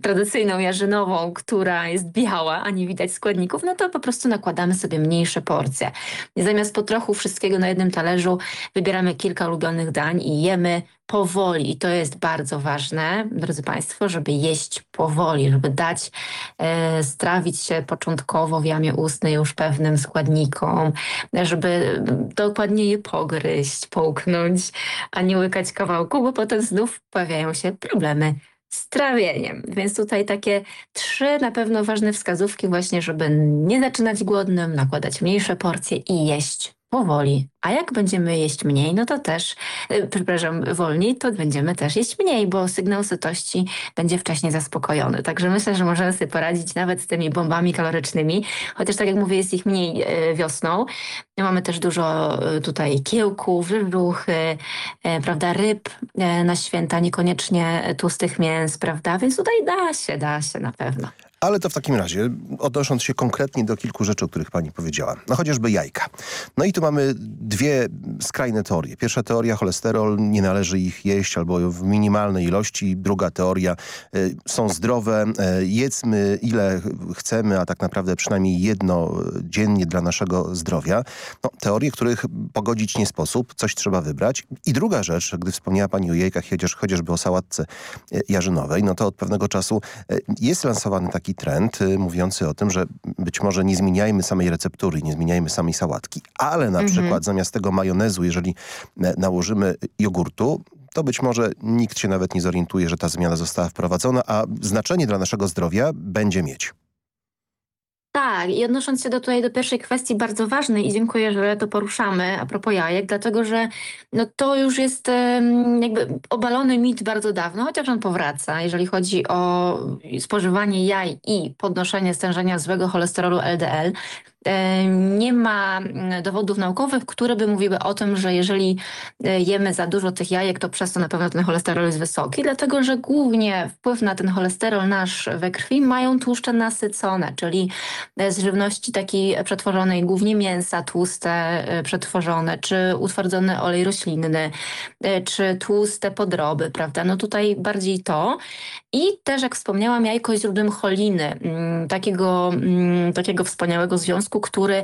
tradycyjną jarzynową, która jest biała, a nie widać składników, no to po prostu nakładamy sobie mniejsze porcje. I zamiast po trochu wszystkiego na jednym talerzu wybieramy kilka ulubionych dań i jemy powoli. I to jest bardzo ważne, drodzy Państwo, żeby jeść powoli, żeby dać e, strawić się początkowo w jamie ustnej już pewnym składnikom, żeby dokładnie je pogryźć, połknąć, a nie łykać kawałku, bo potem znów pojawiają się problemy z trawieniem. Więc tutaj takie trzy na pewno ważne wskazówki właśnie, żeby nie zaczynać głodnym, nakładać mniejsze porcje i jeść powoli. A jak będziemy jeść mniej, no to też, y, przepraszam, wolniej, to będziemy też jeść mniej, bo sygnał sytości będzie wcześniej zaspokojony. Także myślę, że możemy sobie poradzić nawet z tymi bombami kalorycznymi, chociaż tak jak mówię, jest ich mniej y, wiosną. Mamy też dużo y, tutaj kiełków, żuchy, prawda, ryb na święta, niekoniecznie tłustych mięs, prawda, więc tutaj da się, da się na pewno. Ale to w takim razie, odnosząc się konkretnie do kilku rzeczy, o których pani powiedziała. No chociażby jajka. No i tu mamy dwie skrajne teorie. Pierwsza teoria, cholesterol, nie należy ich jeść albo w minimalnej ilości. Druga teoria, y, są zdrowe, y, jedzmy ile chcemy, a tak naprawdę przynajmniej jedno dziennie dla naszego zdrowia. No, teorie, których pogodzić nie sposób, coś trzeba wybrać. I druga rzecz, gdy wspomniała pani o jajkach, chociaż, chociażby o sałatce jarzynowej, no to od pewnego czasu jest lansowany taki trend y, mówiący o tym, że być może nie zmieniajmy samej receptury, nie zmieniajmy samej sałatki, ale na Mhm. przykład zamiast tego majonezu, jeżeli e, nałożymy jogurtu, to być może nikt się nawet nie zorientuje, że ta zmiana została wprowadzona, a znaczenie dla naszego zdrowia będzie mieć. Tak, i odnosząc się do tutaj do pierwszej kwestii bardzo ważnej i dziękuję, że to poruszamy a propos jajek, dlatego że no to już jest em, jakby obalony mit bardzo dawno, chociaż on powraca, jeżeli chodzi o spożywanie jaj i podnoszenie stężenia złego cholesterolu LDL. Nie ma mm, dowodów naukowych, które by mówiły o tym, że jeżeli e, jemy za dużo tych jajek, to przez to na pewno ten cholesterol jest wysoki, dlatego że głównie wpływ na ten cholesterol nasz we krwi mają tłuszcze nasycone, czyli e, z żywności takiej przetworzonej, głównie mięsa tłuste, e, przetworzone, czy utwardzony olej roślinny, czy tłuste podroby, prawda? No tutaj bardziej to. I też, jak wspomniałam, jajko jest źródłem choliny, mm, takiego, mm, takiego wspaniałego związku, który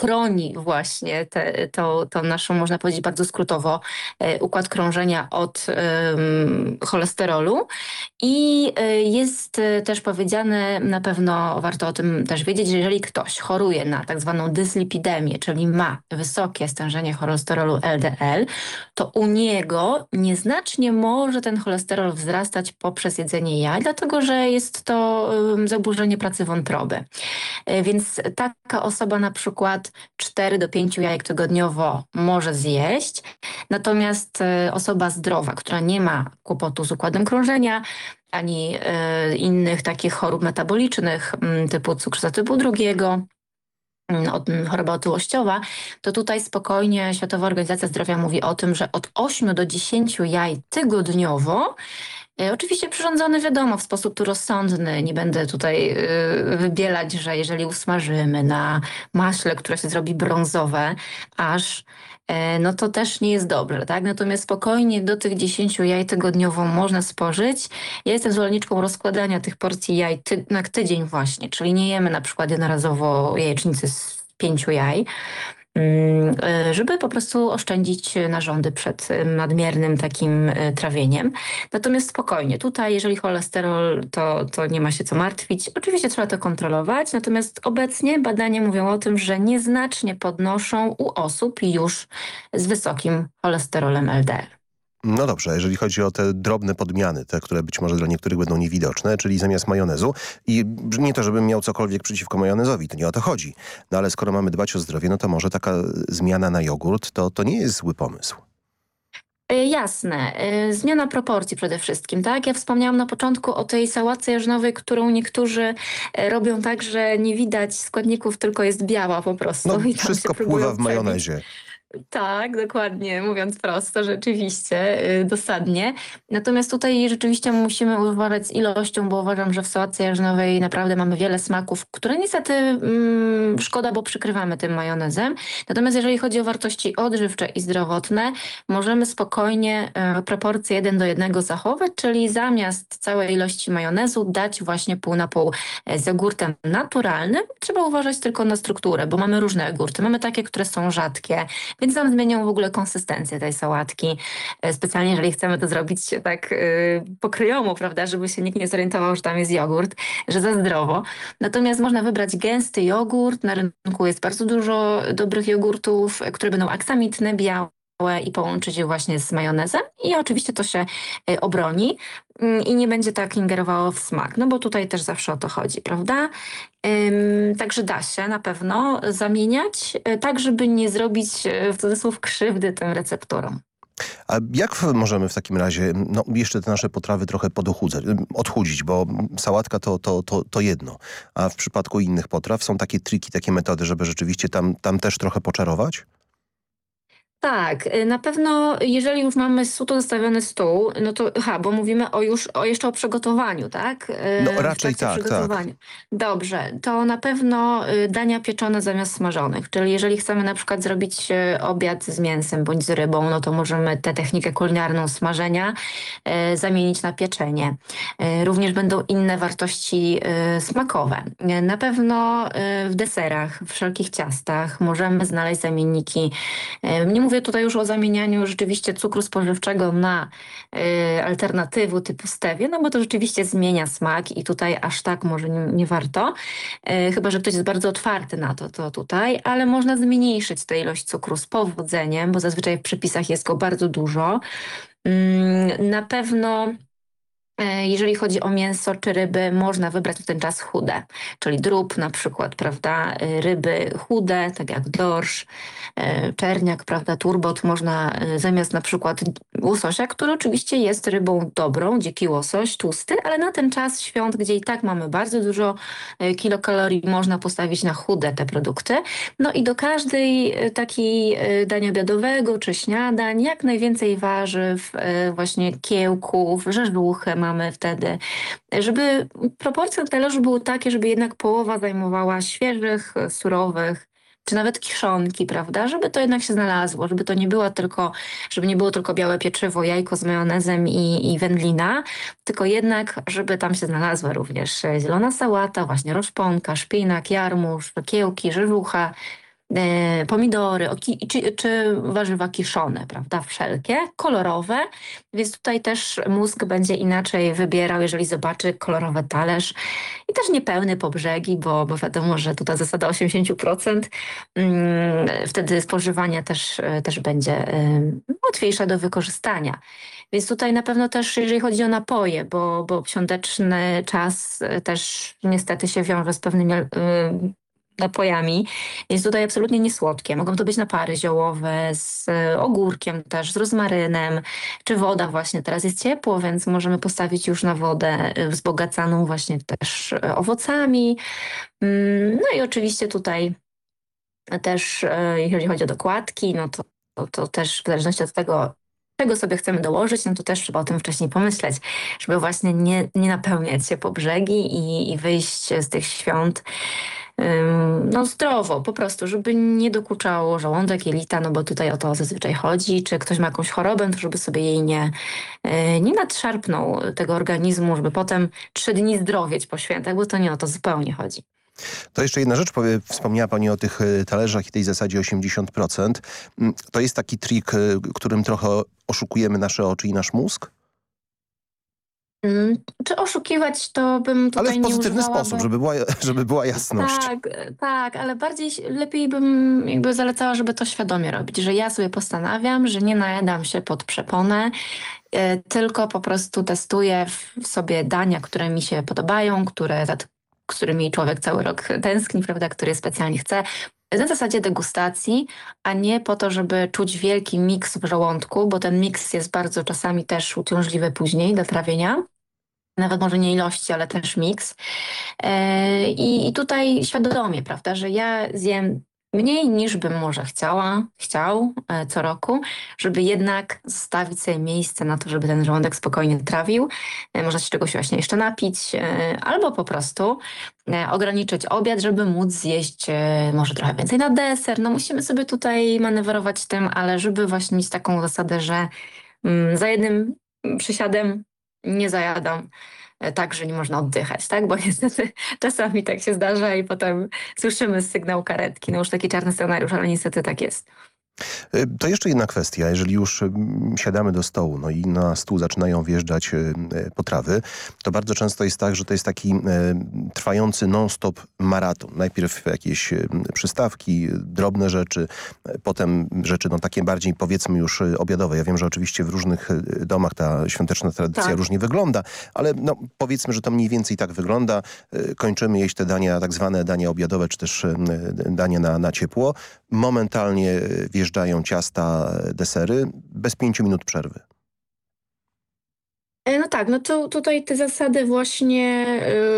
chroni właśnie te, to, to naszą, można powiedzieć bardzo skrótowo, e, układ krążenia od em, cholesterolu. I e, jest e, też powiedziane, na pewno warto o tym też wiedzieć, że jeżeli ktoś choruje na tak zwaną dyslipidemię, czyli ma wysokie stężenie cholesterolu LDL, to u niego nieznacznie może ten cholesterol wzrastać poprzez jedzenie jaj, dlatego że jest to zaburzenie pracy wątroby. E, Więc taka osoba na przykład 4 do 5 jajek tygodniowo może zjeść, natomiast e, osoba zdrowa, która nie ma kłopotu z układem krążenia, ani e, innych takich chorób metabolicznych typu cukrzyca typu drugiego, choroba otyłościowa, to tutaj spokojnie Światowa Organizacja Zdrowia mówi o tym, że od 8 do 10 jaj tygodniowo Oczywiście przyrządzony wiadomo w sposób tu rozsądny. Nie będę tutaj y, wybielać, że jeżeli usmażymy na maśle, które się zrobi brązowe, aż e, no to też nie jest dobrze, tak? Natomiast spokojnie do tych 10 jaj tygodniowo można spożyć. Ja jestem zwolenniczką rozkładania tych porcji jaj ty na tydzień właśnie, czyli nie jemy na przykład jednorazowo jajecznicy z pięciu jaj, e, żeby po prostu oszczędzić narządy przed e, nadmiernym takim e, trawieniem. Natomiast spokojnie, tutaj jeżeli cholesterol, to, to nie ma się co martwić. Oczywiście trzeba to kontrolować, natomiast obecnie badania mówią o tym, że nieznacznie podnoszą u osób już z wysokim cholesterolem LDL. No dobrze, jeżeli chodzi o te drobne podmiany, te, które być może dla niektórych będą niewidoczne, czyli zamiast majonezu i nie to, żebym miał cokolwiek przeciwko majonezowi, to nie o to chodzi. No ale skoro mamy dbać o zdrowie, no to może taka zmiana na jogurt to, to nie jest zły pomysł. Y, Jasne. Y, Zmiana proporcji przede wszystkim, tak? Ja wspomniałam na początku o tej sałatce jarzynowej, którą niektórzy y, robią tak, że nie widać składników, tylko jest biała po prostu. No, wszystko pływa w przebić. Tak, dokładnie, mówiąc prosto, rzeczywiście, yy, dosadnie. Natomiast tutaj rzeczywiście musimy uważać z ilością, bo uważam, że w sałatce jarzynowej naprawdę mamy wiele smaków, które niestety mm, szkoda, bo przykrywamy tym majonezem. Natomiast jeżeli chodzi o wartości odżywcze i zdrowotne, możemy spokojnie e, proporcje 1 do 1 zachować, czyli zamiast całej ilości majonezu dać właśnie pół na pół e, z jogurtem naturalnym. Trzeba uważać tylko na strukturę, bo mamy różne jogurty. Mamy takie, które są rzadkie, więc nam zmienią w ogóle konsystencję tej sałatki. E, Specjalnie, jeżeli chcemy to zrobić tak y, pokryjomu, prawda, żeby się nikt nie zorientował, że tam jest jogurt, że za zdrowo. Natomiast można wybrać gęsty jogurt. Na rynku jest bardzo dużo dobrych jogurtów, e, które będą aksamitne, białe i połączyć je właśnie z majonezem i oczywiście to się y, obroni mm, i nie będzie tak ingerowało w smak, no bo tutaj też zawsze o to chodzi, prawda? Także da się na pewno zamieniać, y, tak żeby nie zrobić y, w cudzysłów krzywdy tym receptorom. A jak możemy w takim razie no, jeszcze te nasze potrawy trochę podochudzać, odchudzić, bo sałatka to, to, to, to jedno, a w przypadku innych potraw są takie triki, takie metody, żeby rzeczywiście tam, tam też trochę poczarować? Tak, y, na pewno jeżeli już mamy suto zastawiony stół, no to, aha, bo mówimy o już o, jeszcze o przygotowaniu, tak? Y, No, w raczej tak, przygotowania. Dobrze, to na pewno y, dania pieczone zamiast smażonych, czyli jeżeli chcemy na przykład zrobić obiad z mięsem bądź z rybą, no to możemy tę technikę kulinarną smażenia zamienić na pieczenie. Również będą inne wartości smakowe. Na pewno w deserach, w wszelkich ciastach możemy znaleźć zamienniki. Nie mówię tutaj już o zamienianiu rzeczywiście cukru spożywczego na y, alternatywu typu stevia, no bo to rzeczywiście zmienia smak i tutaj aż tak może nie, nie warto. Y, Chyba, że ktoś jest bardzo otwarty na to, to tutaj, ale można zmniejszyć tę ilość cukru z powodzeniem, bo zazwyczaj w przepisach jest go bardzo dużo. Mm, Na pewno Jeżeli chodzi o mięso czy ryby, można wybrać w ten czas chude, czyli drób na przykład, prawda, e, ryby chude, tak jak dorsz, e, czerniak, prawda, turbot, można e, zamiast na przykład łososia, który oczywiście jest rybą dobrą, dziki łosoś, tłusty, ale na ten czas świąt, gdzie i tak mamy bardzo dużo e, kilokalorii, można postawić na chude te produkty. No i do każdej e, takiej e, dania obiadowego czy śniadań jak najwięcej warzyw, e, właśnie kiełków, rzeżuchę mamy wtedy, żeby proporcje talerzu były takie, żeby jednak połowa zajmowała świeżych, surowych, czy nawet kiszonki, prawda? Żeby to jednak się znalazło, żeby to nie było tylko, żeby nie było tylko białe pieczywo, jajko z majonezem i, i wędlina, tylko jednak, żeby tam się znalazła również zielona sałata, właśnie roszponka, szpinak, jarmuż, kiełki, rzeżucha, e, pomidory oki, czy, czy warzywa kiszone, prawda, wszelkie, kolorowe, więc tutaj też mózg będzie inaczej wybierał, jeżeli zobaczy kolorowy talerz i też niepełny po brzegi, bo, bo wiadomo, że tutaj zasada 80%, mm, wtedy spożywanie też, e, też będzie e, łatwiejsze do wykorzystania. Więc tutaj na pewno też, jeżeli chodzi o napoje, bo, bo świąteczny czas e, też niestety się wiąże z pewnymi e, napojami. Jest tutaj absolutnie niesłodkie. Mogą to być napary ziołowe z e, ogórkiem też, z rozmarynem, czy woda właśnie. Teraz jest ciepło, więc możemy postawić już na wodę e, wzbogacaną właśnie też e, owocami. Mm, No i oczywiście tutaj też, jeżeli chodzi o dokładki, no to, to, to też w zależności od tego, czego sobie chcemy dołożyć, no to też trzeba o tym wcześniej pomyśleć, żeby właśnie nie, nie napełniać się po brzegi i, i wyjść z tych świąt no zdrowo, po prostu, żeby nie dokuczało żołądek, jelita, no bo tutaj o to zazwyczaj chodzi. Czy ktoś ma jakąś chorobę, to żeby sobie jej nie, yy, nie nadszarpnął tego organizmu, żeby potem trzy dni zdrowieć po świętach, bo to nie o to zupełnie chodzi. To jeszcze jedna rzecz, wspomniała Pani o tych e, talerzach i tej zasadzie 80%. Mm, To jest taki trik, e, którym trochę oszukujemy nasze oczy i nasz mózg? Mm, Czy oszukiwać, to bym tutaj Ale w nie pozytywny używała, sposób, bo- żeby była, żeby była jasność. Tak, tak, ale bardziej lepiej bym jakby zalecała, żeby to świadomie robić, że ja sobie postanawiam, że nie najadam się pod przeponę, e, tylko po prostu testuję w sobie dania, które mi się podobają, które, za t- którymi człowiek cały rok tęskni, prawda, które specjalnie chce. Na zasadzie degustacji, a nie po to, żeby czuć wielki miks w żołądku, bo ten miks jest bardzo czasami też uciążliwy później do trawienia. Nawet może nie ilości, ale też miks. E, I, tutaj świadomie, prawda, że ja zjem mniej niż bym może chciała, chciał e, co roku, żeby jednak zostawić sobie miejsce na to, żeby ten żołądek spokojnie trawił. E, można się czegoś właśnie jeszcze napić, e, albo po prostu ograniczyć obiad, żeby móc zjeść może trochę więcej na deser. No musimy sobie tutaj manewrować tym, ale żeby właśnie mieć taką zasadę, że mm, za jednym przysiadem nie zajadam tak, że nie można oddychać, tak? Bo niestety czasami tak się zdarza i potem słyszymy sygnał karetki. No już taki czarny scenariusz, ale niestety tak jest. E, to jeszcze jedna kwestia. Jeżeli już siadamy do stołu no i na stół zaczynają wjeżdżać e, potrawy, to bardzo często jest tak, że to jest taki trwający non-stop maraton. Najpierw jakieś przystawki, drobne rzeczy, potem rzeczy no takie bardziej powiedzmy już obiadowe. Ja wiem, że oczywiście w różnych domach ta świąteczna tradycja tak. różnie wygląda, ale no powiedzmy, że to mniej więcej tak wygląda. Kończymy jeść te dania, tak zwane dania obiadowe, czy też dania na, na ciepło. Momentalnie wjeżdżają wjeżdżają ciasta, desery bez pięciu minut przerwy. E, no tak, no to tutaj te zasady właśnie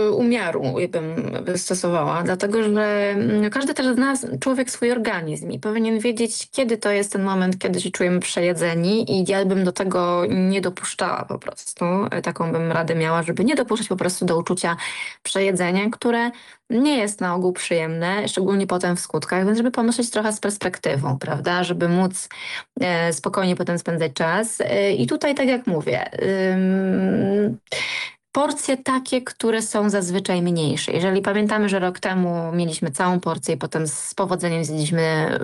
y, umiaru bym wystosowała, dlatego że mm, każdy też z nas, człowiek swój organizm i powinien wiedzieć, kiedy to jest ten moment, kiedy się czujemy przejedzeni i ja bym do tego nie dopuszczała po prostu. E, taką bym radę miała, żeby nie dopuszczać po prostu do uczucia przejedzenia, które nie jest na ogół przyjemne, szczególnie potem w skutkach, więc żeby pomyśleć trochę z perspektywą, prawda, żeby móc e, spokojnie potem spędzać czas. E, I tutaj, tak jak mówię, porcje takie, które są zazwyczaj mniejsze. Jeżeli pamiętamy, że rok temu mieliśmy całą porcję i potem z powodzeniem zjedliśmy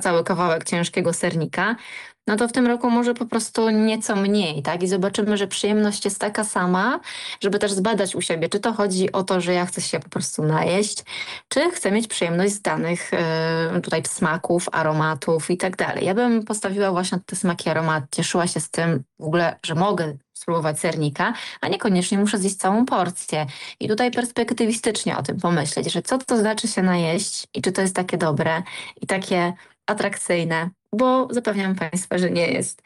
cały kawałek ciężkiego sernika, no to w tym roku może po prostu nieco mniej, tak? I zobaczymy, że przyjemność jest taka sama, żeby też zbadać u siebie, czy to chodzi o to, że ja chcę się po prostu najeść, czy chcę mieć przyjemność z danych yy, tutaj smaków, aromatów i tak dalej. Ja bym postawiła właśnie te smaki, aromat, cieszyła się z tym w ogóle, że mogę spróbować sernika, a niekoniecznie muszę zjeść całą porcję. I tutaj perspektywistycznie o tym pomyśleć, że co to znaczy się najeść i czy to jest takie dobre i takie atrakcyjne, bo zapewniam Państwa, że nie jest.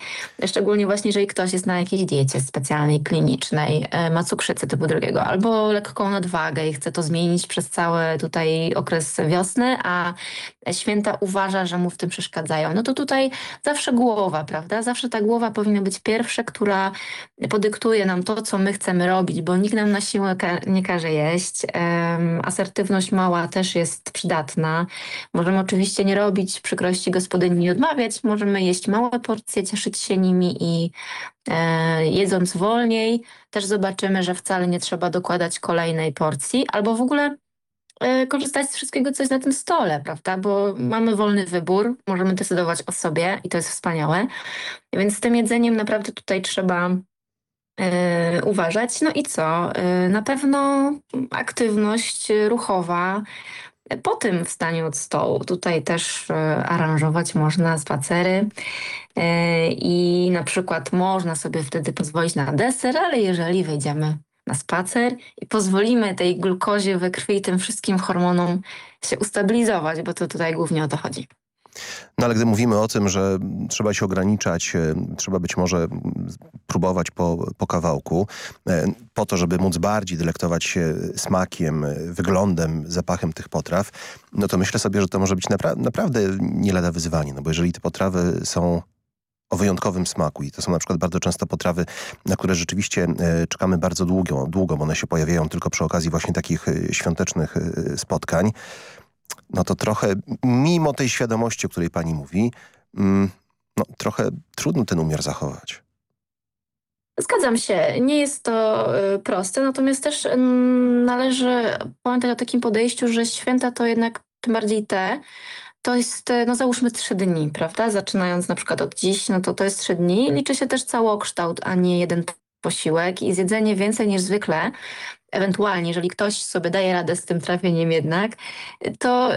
Szczególnie właśnie, jeżeli ktoś jest na jakiejś diecie specjalnej, klinicznej, e, ma cukrzycę typu drugiego albo lekką nadwagę i chce to zmienić przez cały tutaj okres wiosny, a święta uważa, że mu w tym przeszkadzają. No to tutaj zawsze głowa, prawda? Zawsze ta głowa powinna być pierwsza, która podyktuje nam to, co my chcemy robić, bo nikt nam na siłę nie każe jeść. Um, asertywność mała też jest przydatna. Możemy oczywiście nie robić przykrości gospodyni i odmawiać, możemy jeść małe porcje, cieszyć się nimi i e, jedząc wolniej też zobaczymy, że wcale nie trzeba dokładać kolejnej porcji albo w ogóle e, korzystać z wszystkiego, co jest na tym stole, prawda? Bo mamy wolny wybór, możemy decydować o sobie i to jest wspaniałe. Więc z tym jedzeniem naprawdę tutaj trzeba e, uważać. No i co? E, na pewno aktywność ruchowa, po tym wstaniu od stołu. Tutaj też e, aranżować można spacery e, i na przykład można sobie wtedy pozwolić na deser, ale jeżeli wejdziemy na spacer i pozwolimy tej glukozie we krwi i tym wszystkim hormonom się ustabilizować, bo to tutaj głównie o to chodzi. No ale gdy mówimy o tym, że trzeba się ograniczać, e, trzeba być może próbować po, po kawałku, e, po to, żeby móc bardziej delektować się smakiem, e, wyglądem, zapachem tych potraw, no to myślę sobie, że to może być napra naprawdę nie lada wyzwanie, no bo jeżeli te potrawy są o wyjątkowym smaku i to są na przykład bardzo często potrawy, na które rzeczywiście czekamy bardzo długo, długo bo one się pojawiają tylko przy okazji właśnie takich świątecznych spotkań, no to trochę, mimo tej świadomości, o której pani mówi, mm, no, trochę trudno ten umiar zachować. Zgadzam się, nie jest to y, proste, natomiast też mm, należy pamiętać o takim podejściu, że święta to jednak tym bardziej te, to jest, no załóżmy trzy dni, prawda? Zaczynając na przykład od dziś, no to to jest trzy dni. Liczy się też całokształt, a nie jeden posiłek i zjedzenie więcej niż zwykle, ewentualnie, jeżeli ktoś sobie daje radę z tym trafieniem jednak, to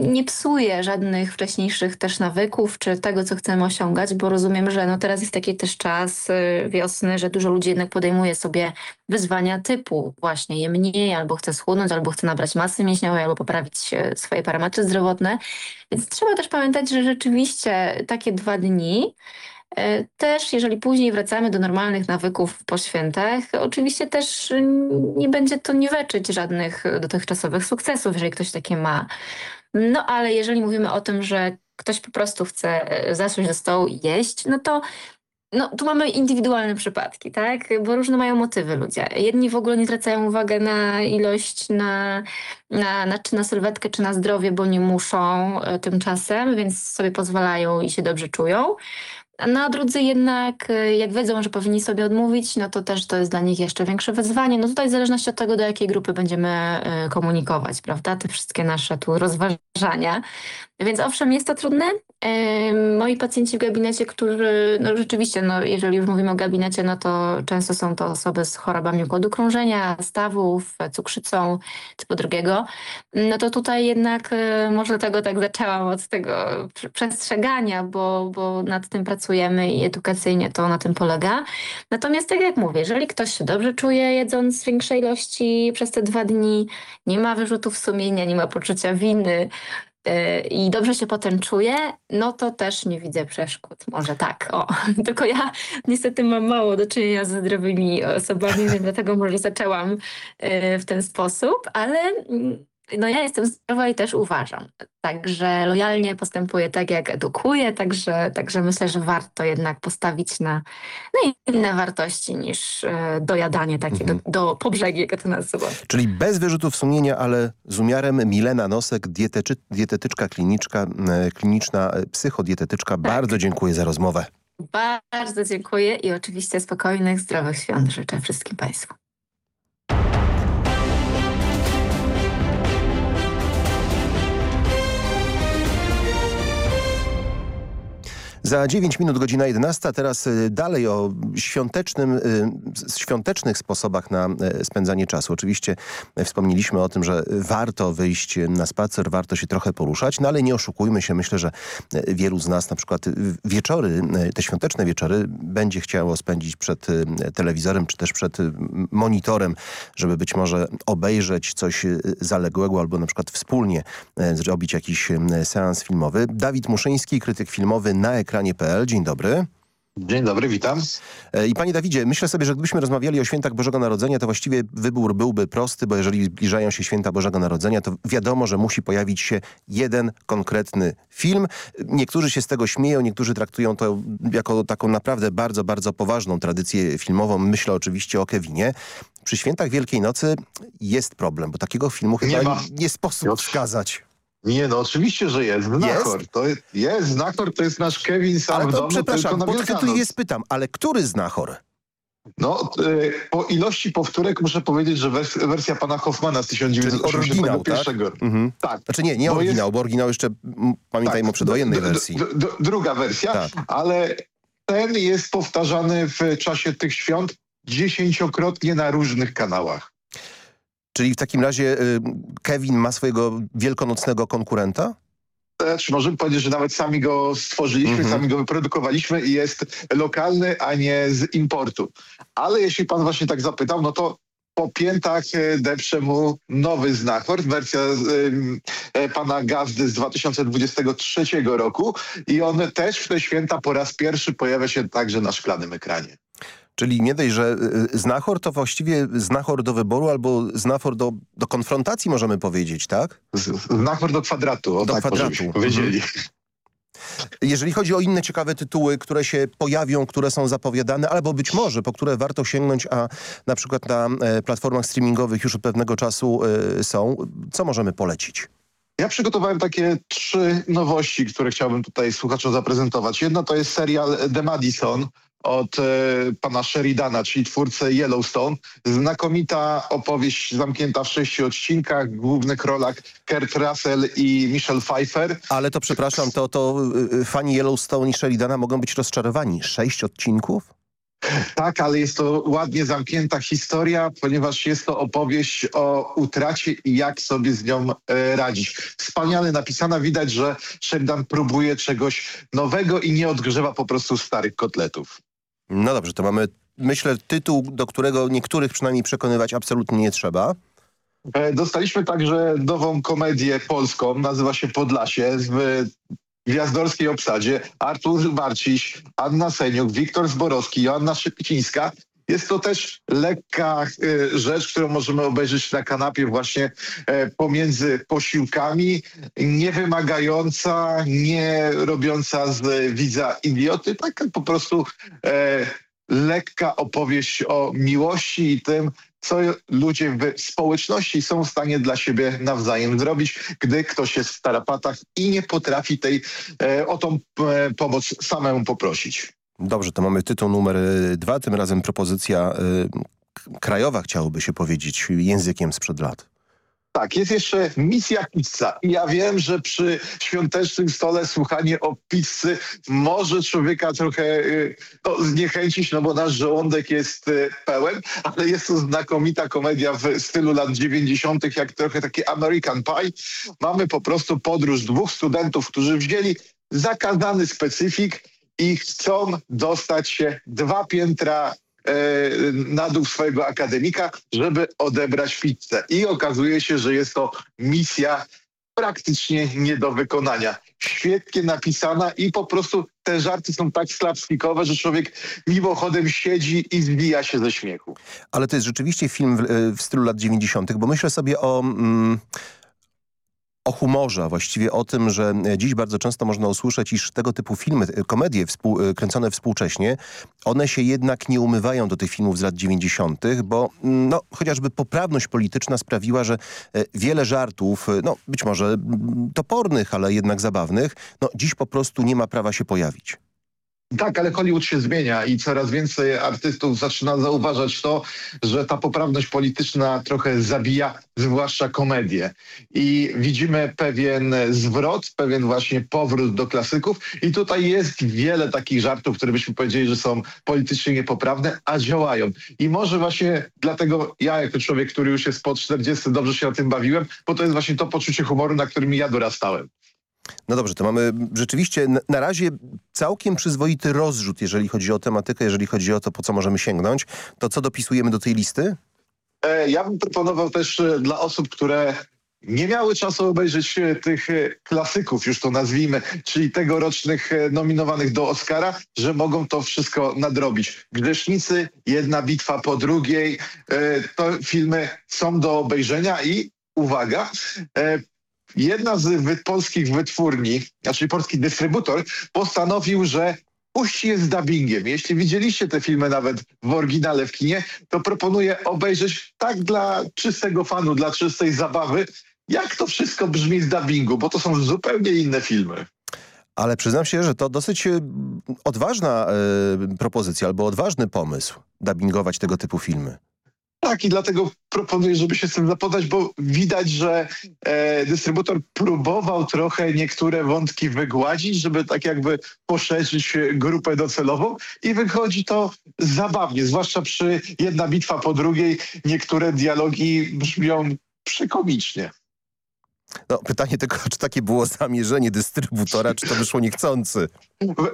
nie psuje żadnych wcześniejszych też nawyków, czy tego, co chcemy osiągać, bo rozumiem, że no teraz jest taki też czas y, wiosny, że dużo ludzi jednak podejmuje sobie wyzwania typu właśnie je mniej, albo chce schudnąć, albo chce nabrać masy mięśniowej, albo poprawić y, swoje parametry zdrowotne. Więc trzeba też pamiętać, że rzeczywiście takie dwa dni też jeżeli później wracamy do normalnych nawyków po świętach, oczywiście też nie będzie to niweczyć żadnych dotychczasowych sukcesów, jeżeli ktoś takie ma. No ale jeżeli mówimy o tym, że ktoś po prostu chce e, zasiąść do stołu i jeść, no to no, tu mamy indywidualne przypadki, tak? Bo różne mają motywy ludzie. Jedni w ogóle nie zwracają uwagi na ilość, na, na, na, czy na sylwetkę, czy na zdrowie, bo nie muszą e, tymczasem, więc sobie pozwalają i się dobrze czują. No a drudzy jednak, y, jak wiedzą, że powinni sobie odmówić, no to też to jest dla nich jeszcze większe wyzwanie. No tutaj w zależności od tego, do jakiej grupy będziemy y, komunikować, prawda? Te wszystkie nasze tu rozważania. Więc owszem, jest to trudne. Moi pacjenci w gabinecie, którzy, no rzeczywiście, no jeżeli już mówimy o gabinecie, no to często są to osoby z chorobami układu krążenia, stawów, cukrzycą typu drugiego. No to tutaj jednak e, może dlatego tak zaczęłam od tego przestrzegania, bo, bo nad tym pracujemy i edukacyjnie to na tym polega. Natomiast tak jak mówię, jeżeli ktoś się dobrze czuje jedząc większej ilości przez te dwa dni, nie ma wyrzutów sumienia, nie ma poczucia winy, i dobrze się potem czuję, no to też nie widzę przeszkód. Może tak, o. Tylko ja niestety mam mało do czynienia z zdrowymi osobami, więc dlatego może zaczęłam y, w ten sposób, ale mm, no ja jestem zdrowa i też uważam. Także lojalnie postępuję tak, jak edukuję, także, także myślę, że warto jednak postawić na, na inne wartości niż e, dojadanie takie mhm. do, do pobrzegi, jak to nazywam. Czyli bez wyrzutów sumienia, ale z umiarem Milena Nosek, dieteczy, dietetyczka kliniczka, e, kliniczna e, psychodietetyczka. Tak. Bardzo dziękuję za rozmowę. Bardzo dziękuję i oczywiście spokojnych, zdrowych świąt życzę wszystkim Państwu. Za 9 minut godzina 11, teraz y, dalej o świątecznym, y, świątecznych sposobach na y, spędzanie czasu. Oczywiście wspomnieliśmy o tym, że warto wyjść na spacer, warto się trochę poruszać, no ale nie oszukujmy się, myślę, że wielu z nas na przykład wieczory, te świąteczne wieczory będzie chciało spędzić przed telewizorem, czy też przed monitorem, żeby być może obejrzeć coś zaległego albo na przykład wspólnie zrobić jakiś seans filmowy. Dawid Muszyński, krytyk filmowy na ekranie.pl. Dzień dobry. Dzień dobry, witam. E, I panie Dawidzie, myślę sobie, że gdybyśmy rozmawiali o świętach Bożego Narodzenia, to właściwie wybór byłby prosty, bo jeżeli zbliżają się święta Bożego Narodzenia, to wiadomo, że musi pojawić się jeden konkretny film. Niektórzy się z tego śmieją, niektórzy traktują to jako taką naprawdę bardzo, bardzo poważną tradycję filmową. Myślę oczywiście o Kevinie. Przy świętach Wielkiej Nocy jest problem, bo takiego filmu chyba nie, nie sposób wskazać. Nie, no oczywiście, że jest. Znachor. Jest? To jest, jest Znachor, to jest nasz Kevin sam ale to, w domu, przepraszam, podchwytliwie spytam, ale który Znachor? No, y, po ilości powtórek muszę powiedzieć, że wers wersja pana Hoffmana z 1981. Tak? Mhm. tak. Znaczy nie, nie bo oryginał, jest... bo oryginał jeszcze, pamiętajmy tak, o przedwojennej wersji. druga wersja, tak. ale ten jest powtarzany w czasie tych świąt dziesięciokrotnie na różnych kanałach. Czyli w takim razie y, Kevin ma swojego wielkanocnego konkurenta? Też możemy powiedzieć, że nawet sami go stworzyliśmy, mm -hmm. sami go wyprodukowaliśmy i jest lokalny, a nie z importu. Ale jeśli pan właśnie tak zapytał, no to po piętach e, depcze mu nowy znachor, wersja y, pana Gazdy z 2023 roku i on też w te święta po raz pierwszy pojawia się także na szklanym ekranie. Czyli nie dość, że y, y, znachor to właściwie znachor do wyboru albo znachor do, do konfrontacji możemy powiedzieć, tak? Znachor do kwadratu, o do tak kwadratu. powiedzieli. Mhm. Jeżeli chodzi o inne ciekawe tytuły, które się pojawią, które są zapowiadane, albo być może, po które warto sięgnąć, a na przykład na e, platformach streamingowych już od pewnego czasu e, są, co możemy polecić? Ja przygotowałem takie trzy nowości, które chciałbym tutaj słuchaczom zaprezentować. Jedna to jest serial The Madison, od e, pana Sheridana, czyli twórcy Yellowstone. Znakomita opowieść zamknięta w sześciu odcinkach. Główny krolak Kurt Russell i Michelle Pfeiffer. Ale to przepraszam, to, to y, y, fani Yellowstone i Sheridana mogą być rozczarowani. Sześć odcinków? Tak, ale jest to ładnie zamknięta historia, ponieważ jest to opowieść o utracie i jak sobie z nią e, radzić. Wspaniale napisana, widać, że Sheridan próbuje czegoś nowego i nie odgrzewa po prostu starych kotletów. No dobrze, to mamy, myślę, tytuł, do którego niektórych przynajmniej przekonywać absolutnie nie trzeba. E, dostaliśmy także nową komedię polską, nazywa się Podlasie, w gwiazdorskiej obsadzie. Artur Marciś, Anna Seniuk, Wiktor Zborowski, Joanna Szybcińska. Jest to też lekka e, rzecz, którą możemy obejrzeć na kanapie właśnie e, pomiędzy posiłkami, nie wymagająca, nie robiąca z widza idioty, taka po prostu e, lekka opowieść o miłości i tym, co ludzie w społeczności są w stanie dla siebie nawzajem zrobić, gdy ktoś jest w tarapatach i nie potrafi tej e, o tą e, pomoc samemu poprosić. Dobrze, to mamy tytuł numer e, dwa, tym razem propozycja y, krajowa, chciałoby się powiedzieć, językiem sprzed lat. Tak, jest jeszcze misja pizza. Ja wiem, że przy świątecznym stole słuchanie o pizzy może człowieka trochę y, no, zniechęcić, no bo nasz żołądek jest y, pełen, ale jest to znakomita komedia w stylu lat 90., jak trochę taki American Pie. Mamy po prostu podróż dwóch studentów, którzy wzięli zakazany specyfik i chcą dostać się dwa piętra E, na dół swojego akademika, żeby odebrać pizzę. I okazuje się, że jest to misja praktycznie nie do wykonania. Świetnie napisana i po prostu te żarty są tak slapstickowe, że człowiek mimochodem siedzi i zbija się ze śmiechu. Ale to jest rzeczywiście film w, w stylu lat 90., bo myślę sobie o... Mm o humorze, właściwie o tym, że dziś bardzo często można usłyszeć, iż tego typu filmy, komedie współ, kręcone współcześnie, one się jednak nie umywają do tych filmów z lat 90., bo no, chociażby poprawność polityczna sprawiła, że e, wiele żartów, no być może topornych, ale jednak zabawnych, no dziś po prostu nie ma prawa się pojawić. Tak, ale Hollywood się zmienia i coraz więcej artystów zaczyna zauważać to, że ta poprawność polityczna trochę zabija zwłaszcza komedię. I widzimy pewien zwrot, pewien właśnie powrót do klasyków i tutaj jest wiele takich żartów, które byśmy powiedzieli, że są politycznie niepoprawne, a działają. I może właśnie dlatego ja jako człowiek, który już jest po 40, dobrze się o tym bawiłem, bo to jest właśnie to poczucie humoru, na którym ja dorastałem. No dobrze, to mamy rzeczywiście na razie całkiem przyzwoity rozrzut, jeżeli chodzi o tematykę, jeżeli chodzi o to, po co możemy sięgnąć. To co dopisujemy do tej listy? E, ja bym proponował też e, dla osób, które nie miały czasu obejrzeć e, tych klasyków, już to nazwijmy, czyli tegorocznych nominowanych do Oscara, że mogą to wszystko nadrobić. Grzesznicy, jedna bitwa po drugiej, to filmy są do obejrzenia i uwaga, jedna z polskich wytwórni, znaczy polski dystrybutor, postanowił, że puści je z dubbingiem. Jeśli widzieliście te filmy nawet w oryginale w kinie, to proponuję obejrzeć tak dla czystego fanu, dla czystej zabawy, jak to wszystko brzmi z dubbingu, bo to są zupełnie inne filmy. Ale przyznam się, że to dosyć e, odważna y, propozycja albo odważny pomysł dubbingować tego typu filmy. Tak i dlatego proponuję, żeby się z tym zapoznać, bo widać, że e, dystrybutor próbował trochę niektóre wątki wygładzić, żeby tak jakby poszerzyć grupę docelową i wychodzi to zabawnie, zwłaszcza przy jedna bitwa po drugiej niektóre dialogi brzmią przekomicznie. No, pytanie tylko, czy takie było zamierzenie dystrybutora, czy to wyszło niechcący?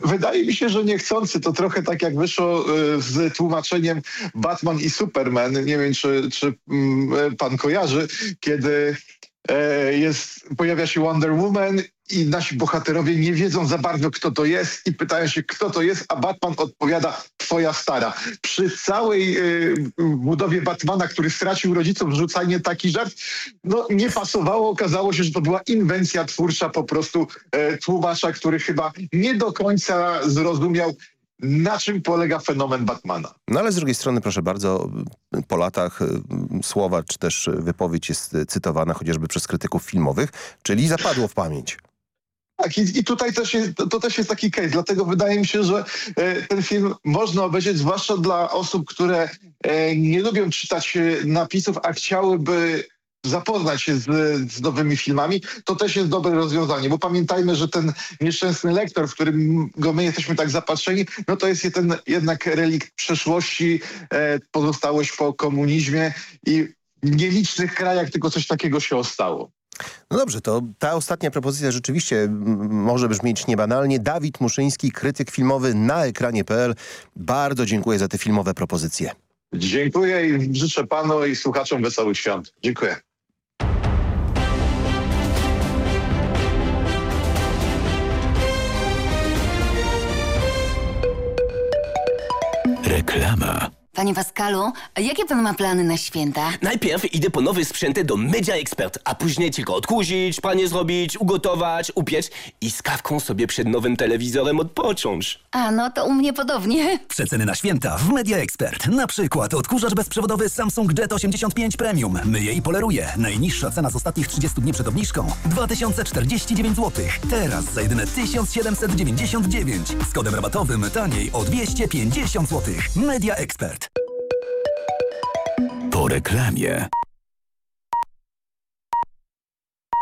Wydaje mi się, że niechcący. To trochę tak jak wyszło e, z tłumaczeniem Batman i Superman. Nie wiem, czy, czy mm, pan kojarzy, kiedy e, jest, pojawia się Wonder Woman i nasi bohaterowie nie wiedzą za bardzo, kto to jest i pytają się, kto to jest, a Batman odpowiada, twoja stara. Przy całej y, budowie Batmana, który stracił rodziców, rzucanie taki żart, no nie pasowało. Okazało się, że to była inwencja twórcza po prostu y, tłumacza, który chyba nie do końca zrozumiał, na czym polega fenomen Batmana. No ale z drugiej strony, proszę bardzo, po latach y, słowa czy też wypowiedź jest cytowana chociażby przez krytyków filmowych, czyli zapadło w pamięć. Tak, i, i tutaj też jest, to, to, też jest taki case, dlatego wydaje mi się, że e, ten film można obejrzeć, zwłaszcza dla osób, które e, nie lubią czytać e, napisów, a chciałyby zapoznać się z, z nowymi filmami, to też jest dobre rozwiązanie, bo pamiętajmy, że ten nieszczęsny lektor, w którym go my jesteśmy tak zapatrzeni, no to jest ten jednak relikt przeszłości, e, pozostałość po komunizmie i w nielicznych krajach tylko coś takiego się ostało. No dobrze, to ta ostatnia propozycja rzeczywiście może brzmieć niebanalnie. Dawid Muszyński, krytyk filmowy na ekranie.pl. Bardzo dziękuję za te filmowe propozycje. Dziękuję i życzę panu i słuchaczom wesołych świąt. Dziękuję. Reklama. Panie Pascalu, a jakie pan ma plany na święta? Najpierw idę po nowe sprzęty do Media Expert, a później tylko odkurzyć, pranie zrobić, ugotować, upiec i z kawką sobie przed nowym telewizorem odpocząć. A, no to u mnie podobnie. Przeceny na święta w Media Expert. Na przykład odkurzacz bezprzewodowy Samsung Jet 85 Premium. Myje i poleruje. Najniższa cena z ostatnich 30 dni przed obniżką 2049 zł. Teraz za jedyne 1799. Z kodem rabatowym taniej o 250 zł. Media Expert. Po reklamie.